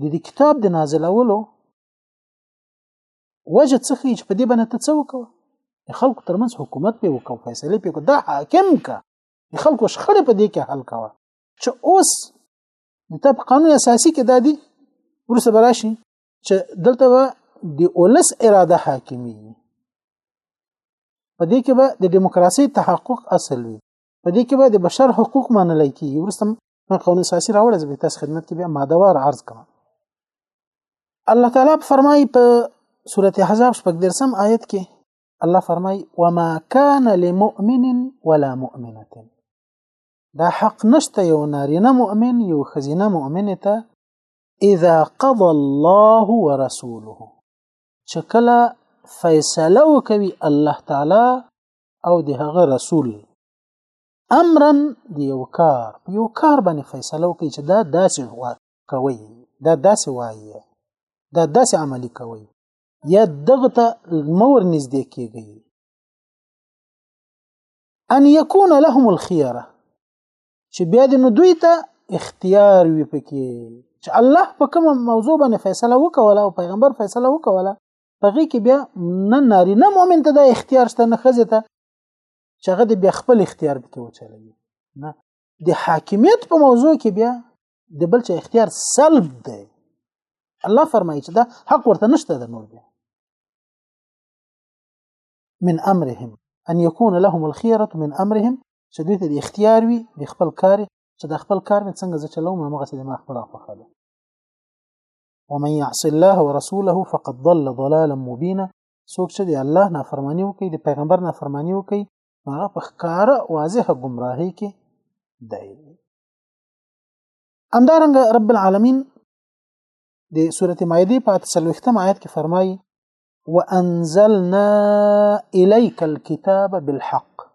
د دې کتاب د نازلولو وجه څه ښیي چې په دې باندې ته څه وکوه د خلکو ترمنځ حکومت پې وکړه فیصلې پې وکړه دا حاکم که د خلکو شخړې په دې کې حل کوه چې اوس د تا په قانون اساسي کې دا دي وروسته به راشي چې دلته به د اولس اراده حاکمي په دې کې به د دیموکراسي تحقق اصل وي په دې کې به د بشر حقوق منل کیږي ورسته من قانون اساسي راوړل زه به تاسو خدمت کې بیا ماده وار عرض کوم الله تعالی فرمایي په سورته احزاب شپږ درسم آیت کې الله فرمای وما كان لمؤمن ولا مؤمنه دا حق نشته یو نارینه مؤمن یو خزینه مؤمنه ته اذا قضى الله ورسوله چې کله فیصله وکوي الله تعالی او د هغه رسول امرا د یو کار یو کار باندې فیصله وکړي چې دا داسې کوي دا داسې وایي دا داسې عملی کوي یا دغه ته مور نږدې کیږي ان یکون لهم الخيره چې بیا د نو دوی ته اختیار وي پکې چې الله په کوم موضوع باندې فیصله وکوله او پیغمبر فیصله وکوله پغې کې بیا نه ناری نه مؤمن ته د اختیار شته نه خزه ته چې هغه د بیا خپل اختیار پکې وچلوي نه د حاکمیت په موضوع کې بیا د بل چې اختیار سلب دی الله فرمایي چې دا حق ورته نشته د نور بیا من امرهم ان يكون لهم الخيره من امرهم چې دوی ته د اختیار وي د خپل کار چې د خپل کار مې څنګه زه چلوم هغه څه د ما خپل خوښه ده ومن يعص الله ورسوله فقد ضل ضلالا مبينا څوک چې د الله نافرمانی وکړي د پیغمبر نافرمانی وکړي هغه په ښکار واضحه گمراهي کې دی همدارنګ رب العالمین د سورته مائده په 43 آیت کې فرمایي وانزلنا الیک الكتاب بالحق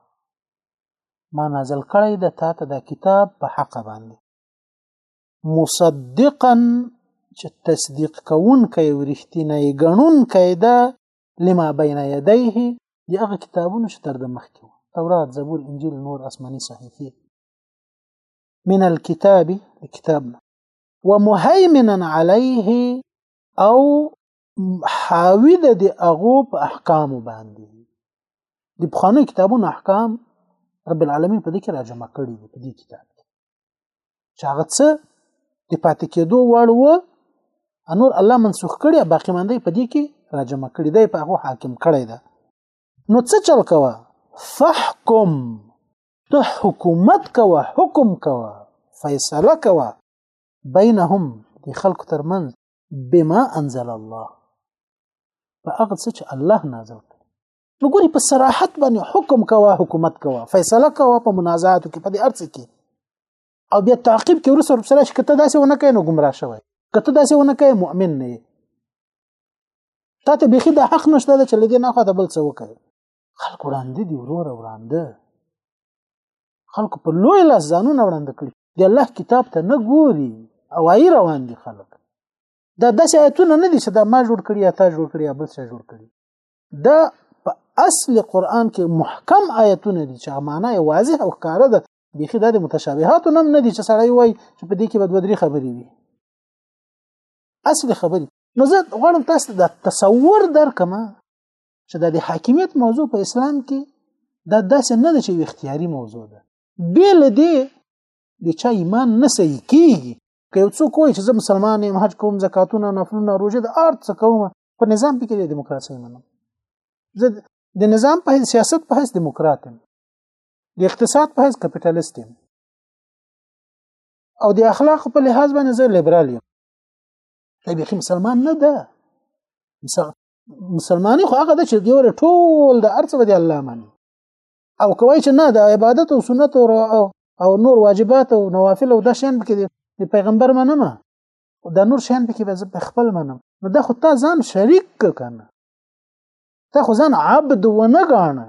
ما نازل کړی د تا ته د کتاب په حق باندې مصدقا چې تصدیق کوونکی او رښتینی ګڼونکی ده لما بین یدیه د هغه کتابونو چې تر د مخکې وو تورات زبور انجیل نور آسماني صحیفې من الكتاب کتابنا ومهيمنا عليه او حاوی د دی اغو په احکام باندې د بخانه کتابونو احکام رب العالمین په دې کې راجم کړی دی په دې کتاب کې چې هغه څه د پاتې کېدو وړ و انور الله منسوخ کړی باقی مندې په دې کې راجم کړی دی په هغه حاکم کړی دی نو څه چل کوه فحکم ته حکومت کوه حکم کوه فیصله کوه بینهم د خلکو ترمنځ بما انزل الله په هغه څه چې الله نازل کړ نو ګوري په صراحت باندې حکم کوا حکومت کوا فیصله کوا په منازعاتو کې په دې ارڅ کې او بیا تعقیب کې ورسره سره چې کته داسې ونه کوي نو گمراه شوی کته داسې ونه کوي مؤمن نه یې تا ته بيخي د حق نشته چې لدې نه خو ته بل څه وکړي خلک وړاندې دی ورور وړاندې خلکو په لوی لاس ځانونه وړاندې کړي د الله کتاب ته نه ګوري او ای روان دي خلک دا داسې آیتونه نه دي چې دا ما جوړ کړی یا تا جوړ کړی یا بل څه جوړ کړی دا په اصل قران کې محکم آیتونه دي چې معنا یې واضح او ښکاره ده بیخي دا د متشابهاتو نم نه دي چې سړی وای چې په دې کې به دوه درې خبرې وي اصل خبرې نو زه غواړم تاسو د تصور درکم چې د حاکمیت موضوع په اسلام کې دا داسې نه ده چې اختیاري موضوع ده بې له دې د چا ایمان نه صحیح کېږي که یو څوک وایي چې زه مسلمان یم حج کوم زکاتونه نفلونه روژه د ارت څه کوم په نظام کې د دیموکراسي منم زه د نظام په سیاست په هیڅ دیموکرات یم د اقتصاد په هیڅ کپټالیست یم او د اخلاق په لحاظ باندې زه لیبرال یم دا بیخي مسلمان نه ده مسلمانې خو هغه ده چې دی ټول د ارڅ به دی الله مني او کوي چې نه د عبادت او سنت او او نور واجبات او نوافل او د شین کې د پیغمبر منم او د نور شین کې به خپل منم نو دا خو تا ځان شریک کنه تا خو ځان عبد ونه غاڼه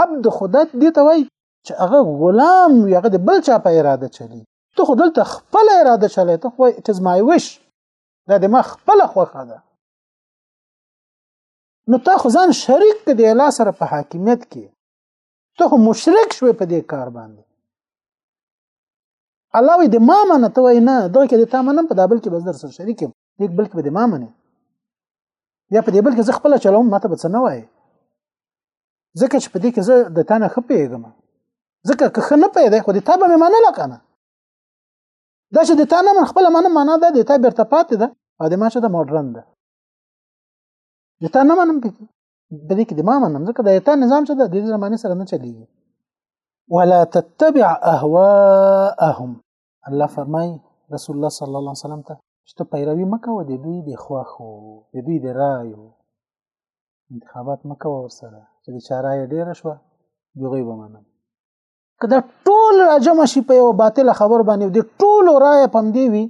عبد خدای دې ته وای چې هغه غلام وي هغه د بل چا په اراده چلی ته خو دلته خپل اراده چلی ته خو it is my wish دا د ما خپل خوخه ده نو تا خو ځان شریک کې دی الله سره په حاکمیت کې ته خو مشرک شوې په دې کار باندې الله وي د ما منه ته وای نه دغه کې د تا منم په دابل کې بس در سره شریک یم دې بل کې به د ما منه یا په دې بل کې زه خپل چلوم ماته به څه نه وای ځکه چې په دې کې زه د تا نه خپېږم ځکه که خنه پیدا خو د تا به معنی نه کنه دا چې د تا نه خپل معنی معنا ده د تا بیرته پاتې ده او د ما چې د ماډرن ده د تا نه منم پکې د دې کې د ما منم ځکه د ایتا نظام چې د دې زمانه سره نه چلیږي ولا تتبع اهواهم الله فرمای رسول الله صلی الله علیه وسلم ته چې ته پیروي مکه و د دوی د خواخو د دوی د رایو انتخابات مکه ورسره چې د چارای ډیر شو دی غوي به منم که دا ټول راجم شي په یو باطل خبر باندې د ټول رائے پم دی وي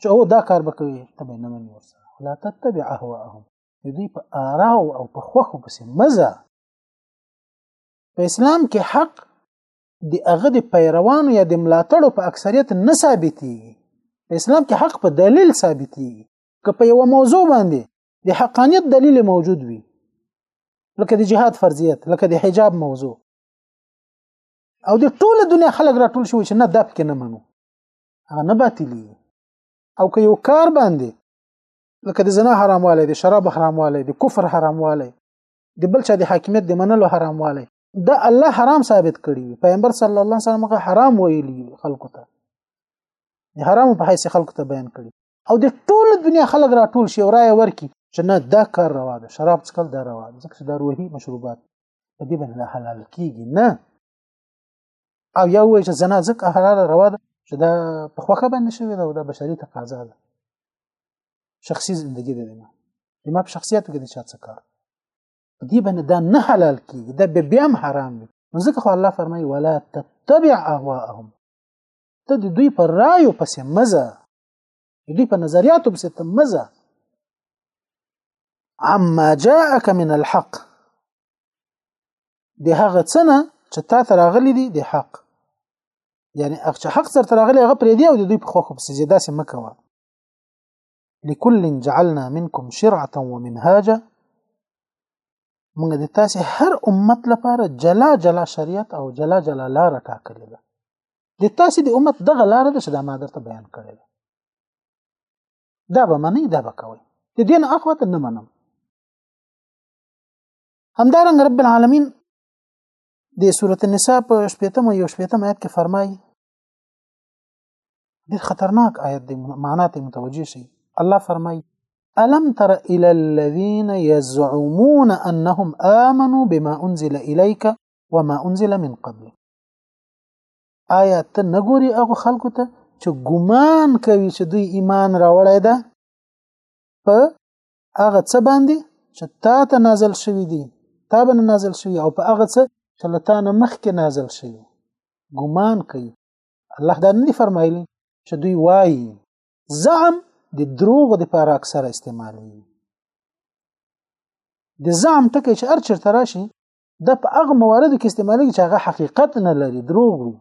چې او دا کار به کوي ته به نه مني ورسره لا تتبع اهواهم دوی په آرا او په خوخو پسې مزه په اسلام کې حق د هغه د پیروانو یا د ملاتړو په اکثریت نه ثابتېږي په اسلام کې حق په دلیل ثابتېږي که په یو موضوع باندې د حقانیت دلیل موجود وي لکه د جهاد فرضیت لکه د حجاب موضوع او د ټوله دنیا خلک راټول شوي چې نه دا پکې نه منو هغه نه باطلی او که یو کار باندې لکه د زنا حراموالی د شراب حراموالی د کفر حراموالی د بل چا د حاکمیت د منلو حراموالی دا الله حرام ثابت کړی پیغمبر صلی الله علیه وسلم حرام ویلی خلکو ته د حرام په حیث خلکو ته بیان کړی او د ټول دنیا خلک راټول شي او رائے ورکي چې نه دا کار روا ده شراب څکل دا روا ده ځکه چې دا روحي مشروبات په دې باندې حلال کیږي نه او یو وایي چې زنا ځکه حلال روا ده چې دا په خوخه باندې شوی دا د بشري تقاضا ده شخصي زندگی ده نه ما په شخصیت کې د چا څه کار په دې باندې دا نه حلال کیږي دا به بیا هم حرام دي نو ځکه خو الله فرمایي ولا تتبع اهواهم ته د دوی پر رایو پسې مزه دوی په نظریاتو پسې ته مزه عما جاءك من الحق د هغه څه نه چې تا ته راغلي دي د حق یعنی هغه چې حق سره راغلي هغه پرې دی او د دوی په خوخه پسې زیاده سم کوه لكل جعلنا منكم شرعه ومنهاجا موږ د تاسو هر امت لپاره جلا جلا شریعت او جلا جلا لار ټاکلې ده د تاسو د امت دغه لار ده چې دا ما درته بیان کړې ده دا به منی دا به کوي د دین اخوته نه منم همدارنګ رب العالمین د سورته النساء په شپږم او یو شپږم آیت کې فرمایي ډېر خطرناک آیت دی معنا ته متوجه شي الله فرمایي ألم تر إلى الذين يزعمون أنهم آمنوا بما أنزل إليك وما أنزل من قبلك آیا ته نه ګوري هغه خلکو ته چې ګمان کوي چې دوی ایمان راوړی ده په هغه څه باندې چې تا ته نازل شوی دی تا به نازل شوی او په هغه څه چې له تا نه مخکې نازل شوی ګمان کوي الله دا نه فرمایلی چې دوی وایي زعم د دروغ د لپاره اکثره استعمالوي د زعم ټکی چې هر چیرته راشي دا په هغه مواردو کې استعمالېږي چې هغه حقیقت نه لري دروغ وي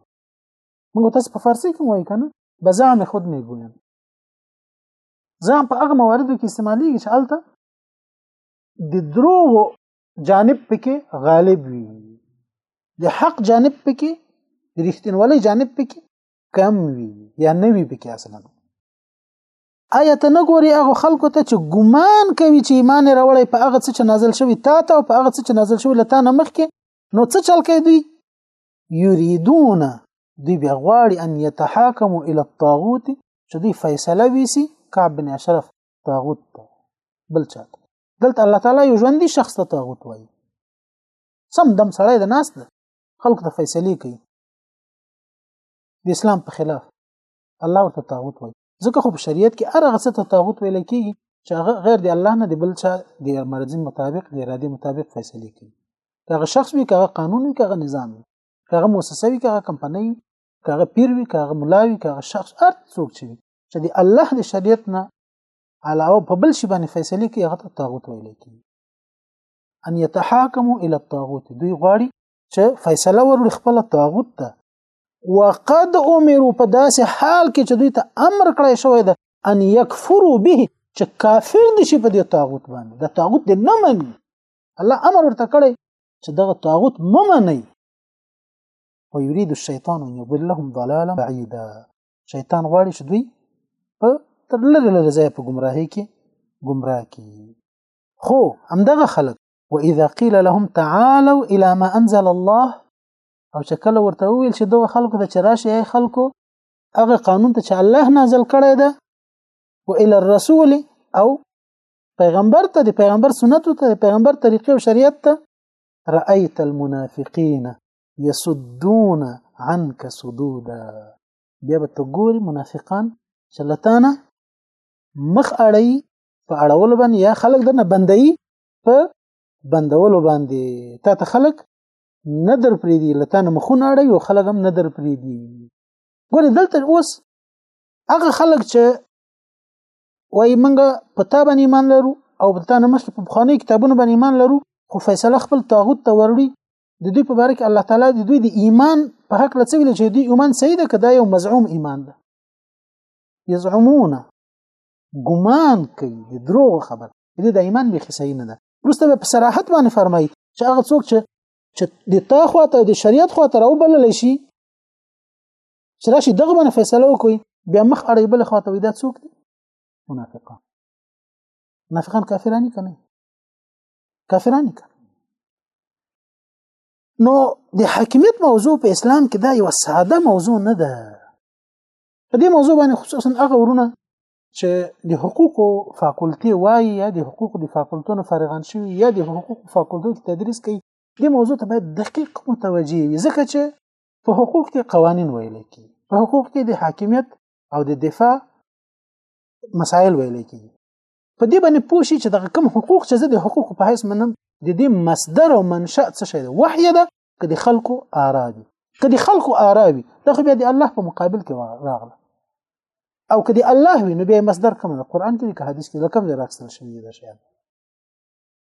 موږ تاسو په فارسی کې وایي کنه بزعم خود میگویم ځان په هغه مواردو کې استعمالېږي چې الته د دروغ جانب پکې غالب وي د حق جانب پکې د رښتینولۍ جانب پکې کم وي یا نه وي پکې اصلا آیا ته نه ګوري هغه خلکو ته چې ګمان کوي چې ایمان راوړی په هغه څه چې نازل شوی تا ته او په هغه څه چې نازل شوی لته نه مخکې نو څه چل کوي دوی یریدون دوی بیا غواړي ان یتحاکمو الی الطاغوت چې دوی فیصله ویسي کعب بن اشرف طاغوت ته بل چاته دلته الله تعالی یو ژوندي شخص ته طاغوت وایي سم دم سړی د ناس ده خلکو ته فیصله کوي د اسلام په خلاف الله ورته طاغوت وایي ځکه خو په شریعت کې هر هغه څه ته طاغوت ویل کېږي چې هغه غیر دی الله نه دی بل چا د مرجع مطابق د ارادې مطابق فیصله کوي که هغه شخص وي که هغه قانون وي که هغه نظام وي که هغه موسسه وي که هغه کمپنۍ وي که هغه پیر وي که هغه ملا وي که هغه شخص هر څوک چې وي چې د الله د شریعت نه علاوه په بل شي باندې فیصله کوي هغه ته طاغوت ویل کېږي ان يتحاكموا الى الطاغوت دوی غواړي چې فیصله ورول خپل طاغوت ته وقد امروا په داسې حال کې چې دوی ته امر کړی شوی ده ان یکفروا به چې کافر دي شي په دې طاغوت باندې د طاغوت د نه مني الله امر ورته کړی چې دغه طاغوت ممنئ ويريد الشيطان ان يضلهم ضلالا بعيدا شیطان غواړي چې دوی په تر لږه لږه ځای په گمراهۍ کې گمراه کی خو همدغه خلک واذا قيل لهم تعالوا الى ما انزل الله او چې کله ورته وویل چې دغه خلکو ته چې راشي ای خلکو هغه قانون ته چې الله نازل کړی ده و الى الرسول او پیغمبر ته د پیغمبر سنت ته د پیغمبر طریقې او شریعت ته رأيت المنافقين يسدون عنك صدودا بیا به ته ګوري منافقان چې لتانه مخ اړي په اړول باندې یا خلک دنه بندي په بندولو باندې تا ته خلک نه در پریدي لته نه مخونه اړي او خلک هم نه در پریدي ګوره دلته اوس هغه خلک چې وای منګه په تا باندې ایمان لرو او په تا نه مخکې په بخاني کتابونو باندې ایمان لرو خو فیصله خپل طاغوت ته وروړي د دوی په باره کې الله تعالی د دوی د ایمان په حق لڅ ویل چې دوی ایمان صحیح ده کدا یو مزعوم ایمان ده یزعمون ګمان کوي د دروغ خبر دې د ایمان به صحیح نه ده وروسته به په صراحت باندې فرمایي چې هغه څوک چې چې د تا خواته او د شریعت خواته راوبلل شي چې راشي دغه باندې فیصله وکړي بیا مخ اړې بل خواته وي دا څوک دي منافقان منافقان کافرانی کنه کافرانی کنه نو د حاکمیت موضوع په اسلام کې دا یو ساده موضوع نه ده په دې موضوع باندې خصوصا هغه ورونه چې د حقوقو فاکولتي وایي یا د حقوقو د فاکولتو نه فارغان شوي یا د حقوقو فاکولتو کې تدریس کوي دې موضوع ته باید دقیق متوجه وي ځکه چې په حقوق کې قوانین ویل کی په حقوق کې د حاکمیت او د دفاع مسائل ویل کی په دې باندې پوه شي چې دغه کم حقوق چې زه د حقوقو په حیث منم د دې مصدر او منشأ څه شی دی وحی ده که د خلکو آرا دي که د خلکو آرا وي دا خو بیا د الله په مقابل کې راغله او که د الله وي نو بیا مصدر کوم د قران کې د حدیث کې کوم ځای راخصل شوی دی شیان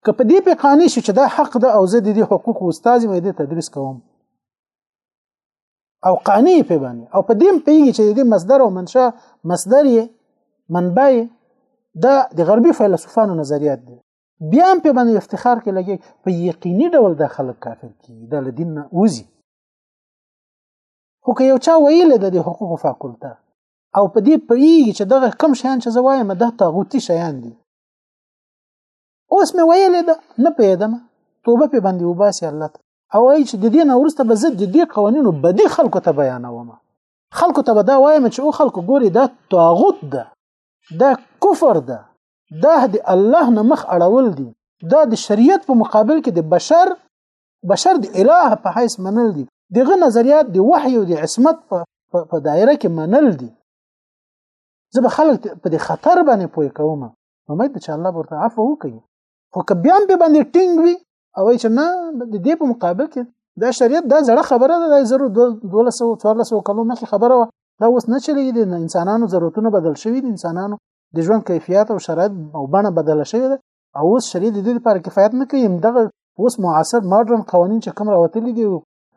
که په دې په قانې شو چې دا حق ده او زه د دې حقوق استاد مې دې تدریس کوم او قانې په باندې او په دې پیږي چې د مصدر او منشا مصدر یې منبع دا د غربي فیلسوفانو نظریات دي بیا هم په باندې افتخار کې لګي په یقیني ډول د خلک کافر کی د لدین نه وزي خو که یو چا ویل د حقوق فاکولته او په دې پیږي چې دغه کم شیان چې زوایم د طاغوتی شیان دي اوس مې ویل ده نه پیدم توبه په باندې وباسي الله او ای چې د دې نه ورسته به زه د دې قوانینو بدی خلکو ته بیانوم خلکو ته به دا وایم چې او خلکو ګوري دا طاغوت ده دا کفر ده دا د الله نه مخ اړول دي دا د شریعت په مقابل کې د بشر بشر د اله په حیث منل دي دغه نظریات د وحی او د عصمت په په دایره کې منل دي زه به خلک په دې خطر باندې پوي کوم امید چې الله ورته عفو وکړي خو که بیا به باندې ټینګ وي او چې نه د دې په مقابل کې دا شریعت دا زړه خبره ده د 1200 کلو مخکې خبره وه دا اوس نه چلیږي د انسانانو ضرورتونه بدل شوي دي انسانانو د ژوند کیفیت او شرایط او بڼه بدله شوې ده او اوس شریعت د دې لپاره کفایت نه کوي دغه اوس معاصر ماډرن قوانین چې کوم راوتلي دي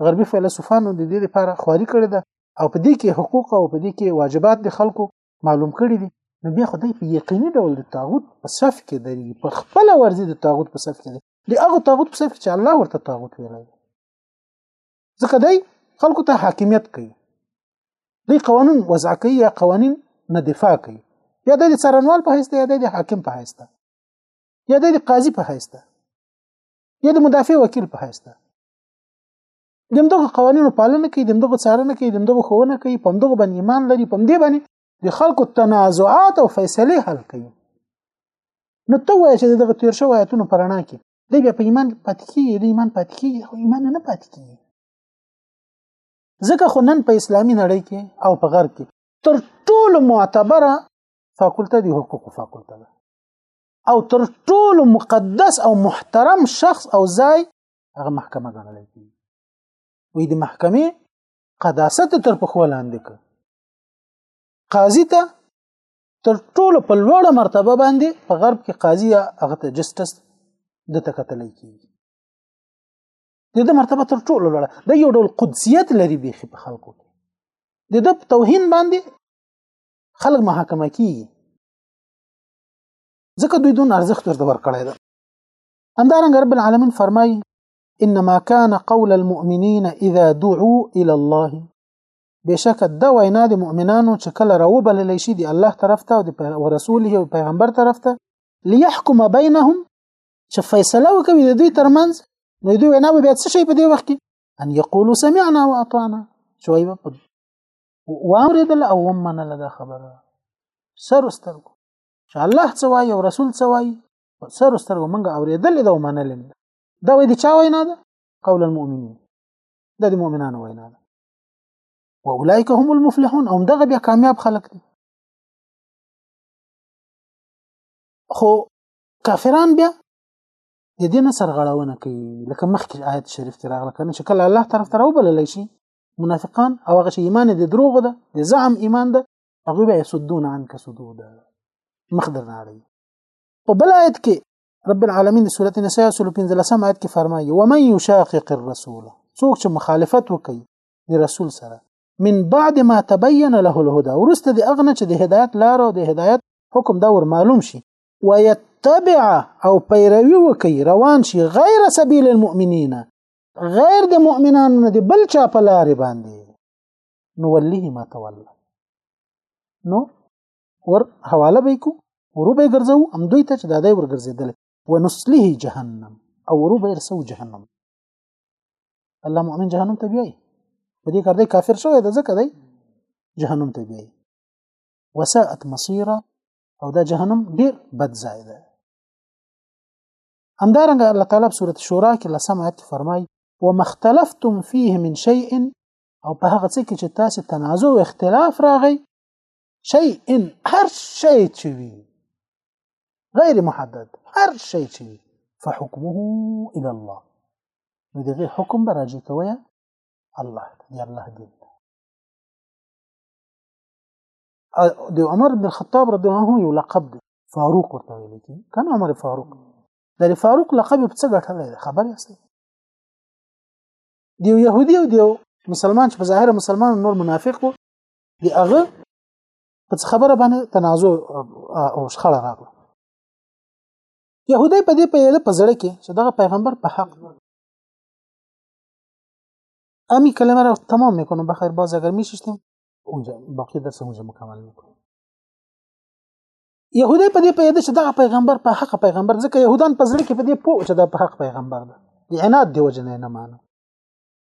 غربي فیلسوفانو د دې لپاره خواري کړې ده او په دې کې حقوق او په دې کې واجبات د خلکو معلوم کړي دي نو بیا خدای په یقیني ډول د طاغوت په صف کې دی په خپل ورزي د طاغوت په صف کې دی د هغه طاغوت په صف کې چې الله ورته طاغوت ویلی ځکه دی خلکو ته حاکمیت کوي دی قوانون وضع کوي یا قوانین نه دفاع کوي یا د څارنوال په حیث یا د حاکم په حیث یا د قاضي په حیث یا د مدافع وکیل په حیث دمدغه قوانینو پالنه کوي دمدغه څارنه کوي دمدغه ښوونه کوي په دغه باندې ایمان لري په دې باندې د خلکو تنازعات او فیصله حل کوي نو ته وایې چې دغه تیر شو آیتونو پرانا کې دی بیا په ایمان پاتې کېږي د ایمان پاتې کېږي خو ایمان نه پاتې کېږي ځکه خو نن په اسلامي نړۍ کې او په غرب کې تر ټولو معتبره فاکولته دی حقوقو فاکولته ده او تر ټولو مقدس او محترم شخص او ځای هغه محکمه ګڼل کېږي وې د محکمې قداست تر پخوا لاندې کړ قاضي ته تر ټولو په لوړه مرتبه باندې په غرب کې قاضي هغه ته جسټس د تکتل کیږي د دې مرتبه تر ټولو لوړه د یو ډول قدسیت لري بيخي په خلکو کې د دې توهین باندې خلک محاکمه کیږي ځکه دوی دون ارزښت ورته ورکړی دی همدارنګ رب العالمین فرمایي انما كان قول المؤمنين اذا دعوا الى الله بشک د وینا د مؤمنانو چې کله راوبلل شي د الله طرف ته او د رسول او پیغمبر طرف ته ليحكم بينهم چې فیصله وکوي د دوی ترمنځ نو دوی وینا به څه شي په دې وخت کې ان یقولوا سمعنا واطعنا شوي په واوریدل او ومنل دا خبره سر سترګو چې الله څه وایي او رسول څه وایي سر سترګو موږ اوریدل دا ومنل دا وایي د چا وینا ده قول المؤمنین دا د مؤمنانو وینا ده واولئک هم المفلحون هم دغه بیا کامیاب خلک دي خو کافران بیا د دې نه سرغړونه کوي لکه مخکې آیت شریف کې راغله کنه چې کله الله طرف ته راوبللی شي منافقان او هغه چې ایمان د دروغ ده د زعم ایمان ده هغه به يسدون عنك سدودا مخدر نه اړي په بل آیت کې رب العالمین د سورته نساء سورې 15 آیت کې فرمایي و من یشاقق الرسول څوک چې مخالفت وکړي د رسول سره من بعد ما تبين له الهدى ورسته د اغنه چې د هدایت لار او د هدایت حکم دا ور معلوم شي ويتبع او پیروي وکي روان شي غیر سبیل المؤمنین غیر د مؤمنانو نه د بل چا په لارې باندې نو وليه ما تولى نو ور حواله به کو ورو به ګرځو ام دوی ته چې دا دی ورګرځیدل ونصله جهنم او ورو به رسو جهنم الله مؤمن جهنم ته بیایي په دې کار دی کافر شوی د ځکه دی جهنم ته بیایي وساءت مصيره او دا جهنم ډیر بد ځای ده همدارنګه الله تعالی په سورۃ شورا کې لسم آیت فرمایي ومختلفتم فيه من شيء او په هغه څه کې چې تاسو تنازع او اختلاف راغی شيء هر شيء چې وي غیر محدد هر شيء چې وي فحكمه الى الله نو دغه حکم به راجع کوي الله دی الله دی د عمر بن الخطاب رضی الله عنه یو لقب دی فاروق ورته ویل کی کنه عمر فاروق د فاروق لقب په څه ګټه لري خبر یاست دی یهودي او دی مسلمان چې په ظاهر مسلمان نور منافق وو دی هغه په خبره باندې تنازع او شخړه راغله يهودي په دې په یله په زړه کې چې دغه پیغمبر په حق امی کلمه را تمام میکنم بخیر باز اگر میششتیم اونجا باقی درس اونجا مکمل میکنم يهودي په دې په یده چې دغه پیغمبر په حق پیغمبر ځکه يهودان په زړه کې په دې پوه چې دا په حق پیغمبر ده د عناد دی وجنه نه مانو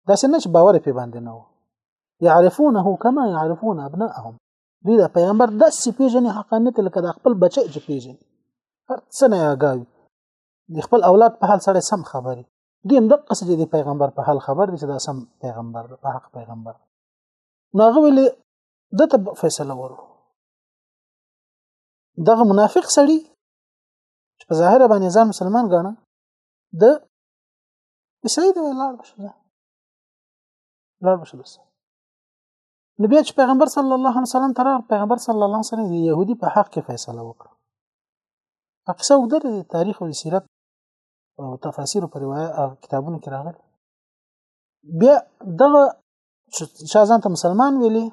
دا څنګه چې باور په باندې نه وو يعرفونه كما يعرفون ابناءهم دوی دا پیغمبر د سپیژنې حقانیت لکه د خپل بچی چې پیژني هر څه نه یاګاوي د خپل اولاد په حال سره سم خبري دوی هم دقه سجې د پیغمبر په حال خبر دي چې دا سم پیغمبر په حق پیغمبر ناغه ویلې دته فیصله ورو دغه منافق سړی چې په ظاهر باندې ځان مسلمان ګڼه د بسړی دی لاړ بشه لاړ بشه بس نو بیا چې پیغمبر صلی الله علیه وسلم تر پیغمبر صلی الله علیه وسلم د يهودي په حق کې فیصله وکړه اقصا وګدر د تاریخ او سیرت او تفاسیر په روایت کتابونو کې راغلي بیا دغه چې ځان ته مسلمان ویلي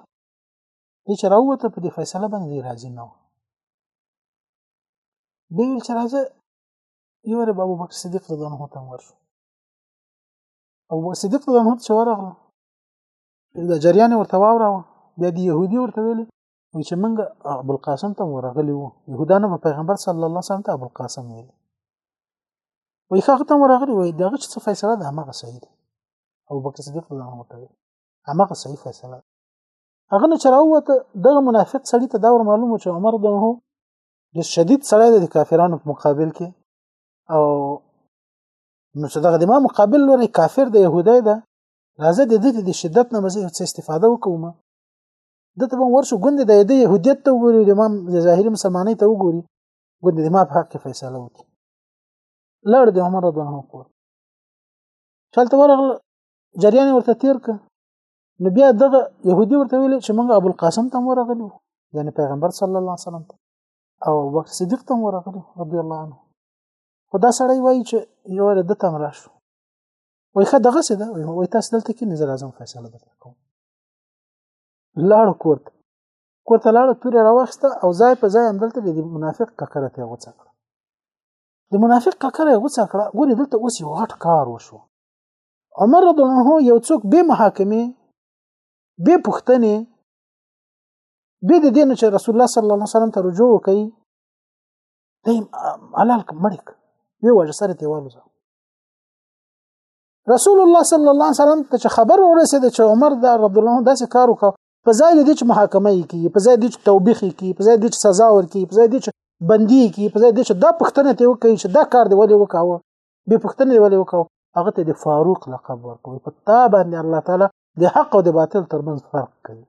دې چې راوته په دې فیصله باندې راضي نه و به ویل چې راځه یو رب ابو بکر صدیق رضی الله عنه ته ورشو ابو بکر صدیق رضی الله عنه چې ورغله دا جریان ورته واوراوه بیا د يهودي ورته ویل وی چې موږ ابو القاسم ته ورغلی وو يهودانو په پیغمبر صلی الله علیه وسلم ته ابو القاسم ویل وی هغه ته ورغلی وی دغه څه فیصله ده هغه صحیح ده ابو بکر صدیق رضی الله عنه ته هغه صحیح فیصله هغه نه چراوته دغه منافق سړی ته دا ور معلومه چې عمر دغه ډېر شدید سړی دی د کافرانو په مقابل کې او نو چې دغه د ما مقابل لوري کافر د يهودای ده راځه د دې د شدت نه مزه څه استفاده وکوم د ته بم ورشو ګوند د دې يهودیت ته وګوري د امام د ظاهري مسلمانۍ ته وګوري ګوند د ما په حق کې فیصله وکړي لړ د عمر رضی الله عنه کور چلته ورغله جریان ورته تیر ک نو بیا دغه يهودي ورته ویل چې موږ ابو القاسم ته ورغلو یعنی پیغمبر صلی الله علیه وسلم ته او وخت صدیق ته ورغلو رضی الله عنه خدا سړی وایي چې یو له دته راشو وای خه دغه څه ده وای تاسو دلته کې نظر اعظم فیصله درته کوم لاړ کوته کوته لاړ تورې راوخته او ځای په ځای هم دلته د منافق ککره ته غوڅه کړه د منافق ککره غوڅه کړه ګوري دلته اوس یو غټ کار وشو عمر رضی الله عنه یو څوک به محاکمه به پښتنه به د دین چې رسول الله صلی الله علیه وسلم ته رجوع وکړي دیم علال کمړک وی وجه سره دیوالو ځه رسول الله صلی الله علیه وسلم ته خبر ورسېد چې عمر د رضی الله عنه داسې کار وکړ په ځای دې چې محاکمه یې کی په ځای دې چې توبېخ یې کی په ځای دې چې سزا ورکړي په ځای دې چې بندي یې کی په ځای دې چې دا پښتنه ته وکړي چې دا کار دی ولې وکاوه به پښتنه ولې وکاو هغه ته د فاروق لقب ورکوي په تا باندې الله تعالی د حق او د باطل ترمنځ فرق کوي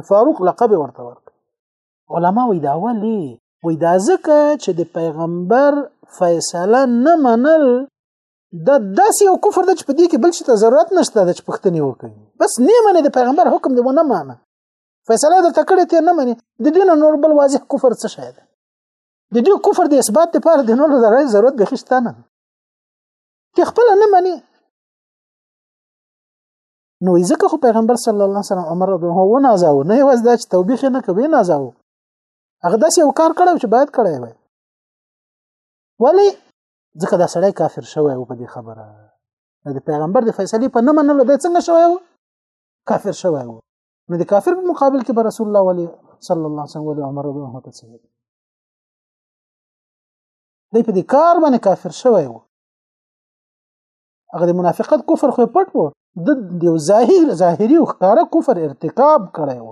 د فاروق لقب ورته ورکوي علما وی دا ولي وی دا ځکه چې د پیغمبر فیصله نه منل د داسې یو کفر د چې په دې کې بل څه ته ضرورت نشته د چې پښتني وکړي بس نه مني د پیغمبر حکم دی ونه مانه فیصله درته کړې ته نه مني د دین نور بل واضح کفر څه شی دی د دې کفر د اثبات لپاره د نورو دلایل ضرورت به خسته نه ته خپل نه مني نو ځکه خو پیغمبر صلی الله علیه وسلم عمر رضی الله عنه نازاو نه واز دا چې توبېخ نه کوي نازاو هغه داسې یو کار کړو چې باید کړی وای ولی ځکه دا سړی کافر شوی و په دې خبره د پیغمبر د فیصلې په نه منلو د څنګه شوی و کافر شوی و نو د کافر په مقابل کې به رسول الله ولی صلی الله علیه وسلم ولی عمر رضی الله عنه څنګه دی په دې کار باندې کافر شوی و هغه د منافقت کفر خو پټ و د یو ظاهر ظاهری او ښکارا کفر ارتکاب کړی و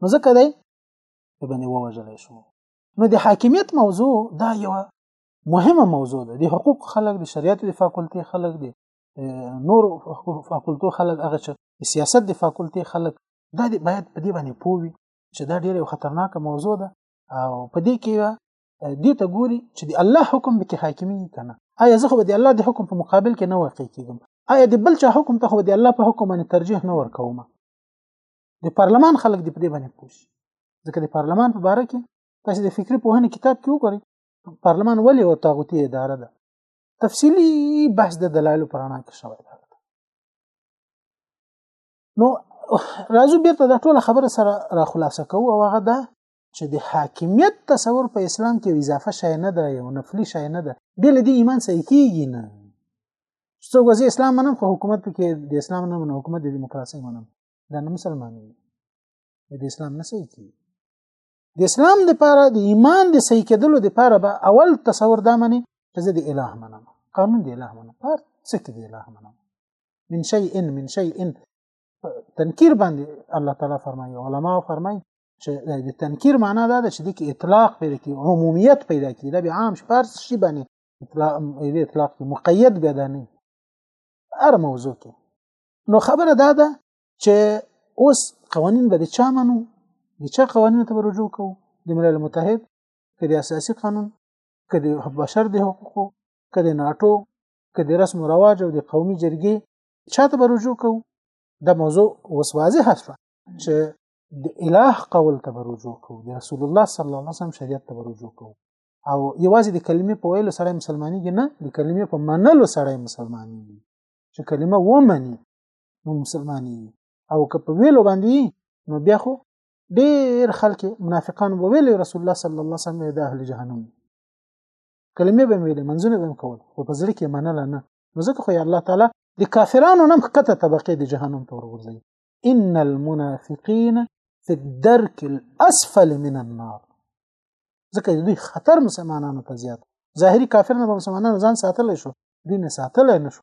نو ځکه دی په باندې ووجل شو نو د حاکمیت موضوع دا یو مهمه موضوع ده د حقوق خلک د شریعت د فاکولټي خلک دي نور فاکولتو خلک هغه چې سیاست د فاکولتي خلک دا دی باید په دې باندې پووي چې دا ډیره یو خطرناکه موضوع ده او په دې کې دې ته ګوري چې د الله حکم به کې حاکمي کنه آیا زه خو د الله د حکم په مقابل کې نه واقع کیږم آیا د بل چا حکم ته خو د الله په حکم باندې ترجیح نه ورکوم د پارلمان خلک دې په دې باندې پوښي ځکه د پارلمان په باره کې تاسو د فکری پوهنې کتاب کې وګورئ پارلمان ولې او طاغوتی اداره ده تفصیلی بحث د دلایلو پر اړه کې شوی نو راځو بیرته د ټوله خبره سره را خلاصه کوو او هغه ده چې د حاکمیت تصور په اسلام کې اضافه شای نه ده یو نفلی شای نه ده بل دې ایمان صحیح کیږي نه څوک وځي اسلام منم خو حکومت کې د اسلام نه منم حکومت د دیموکراسي منم دا نه مسلمان دی د اسلام نه صحیح کیږي د اسلام د پاره د ایمان د صحیح کېدلو د پاره به اول تصور دا مني چې زه د الٰه منم قانون د الٰه منم هر څه کې د الٰه منم من شيء من شيء تنکیر باندې الله تعالی فرمایي علما فرمایي چې د تنکیر معنا دا ده چې د کې اطلاق پیدا کی عمومیت پیدا کی دا به عام شپارس شي باندې اطلاق اطلاق مقید به نه هر موضوع کې نو خبره دا ده چې اوس قوانین به د چا منو د چا قوانینو ته رجوع کوو د ملل متحد که د اساسي قانون که د بشر د حقوقو که د ناتو که د رسم و رواج او د قومي جرګې چا ته به رجوع کوو دا موضوع اوس واضحه شوه چې د اله قول ته به رجوع کوو د رسول الله صلی الله علیه وسلم شریعت ته به رجوع کوو او یوازې د کلمې په ویلو سره مسلمانېږي نه د کلمې په منلو سره مسلمانېږي چې کلمه ومني نو مسلمان یې او که په ویلو باندې نو بیا خو ډیر خلک منافقان به ویل رسول الله صلی الله علیه وسلم د اهل جهنم کلمې به ویلې منځونه به کول خو په ځل کې منل نه نو ځکه خو الله تعالی د کافرانو نم کته طبقه د جهنم ته ورغورځي ان المنافقین فی الدرک الاسفل من النار ځکه دوی خطر مسلمانانو ته زیات ظاهری کافر نه مسلمانانو ځان ساتل شو دین ساتل نه شو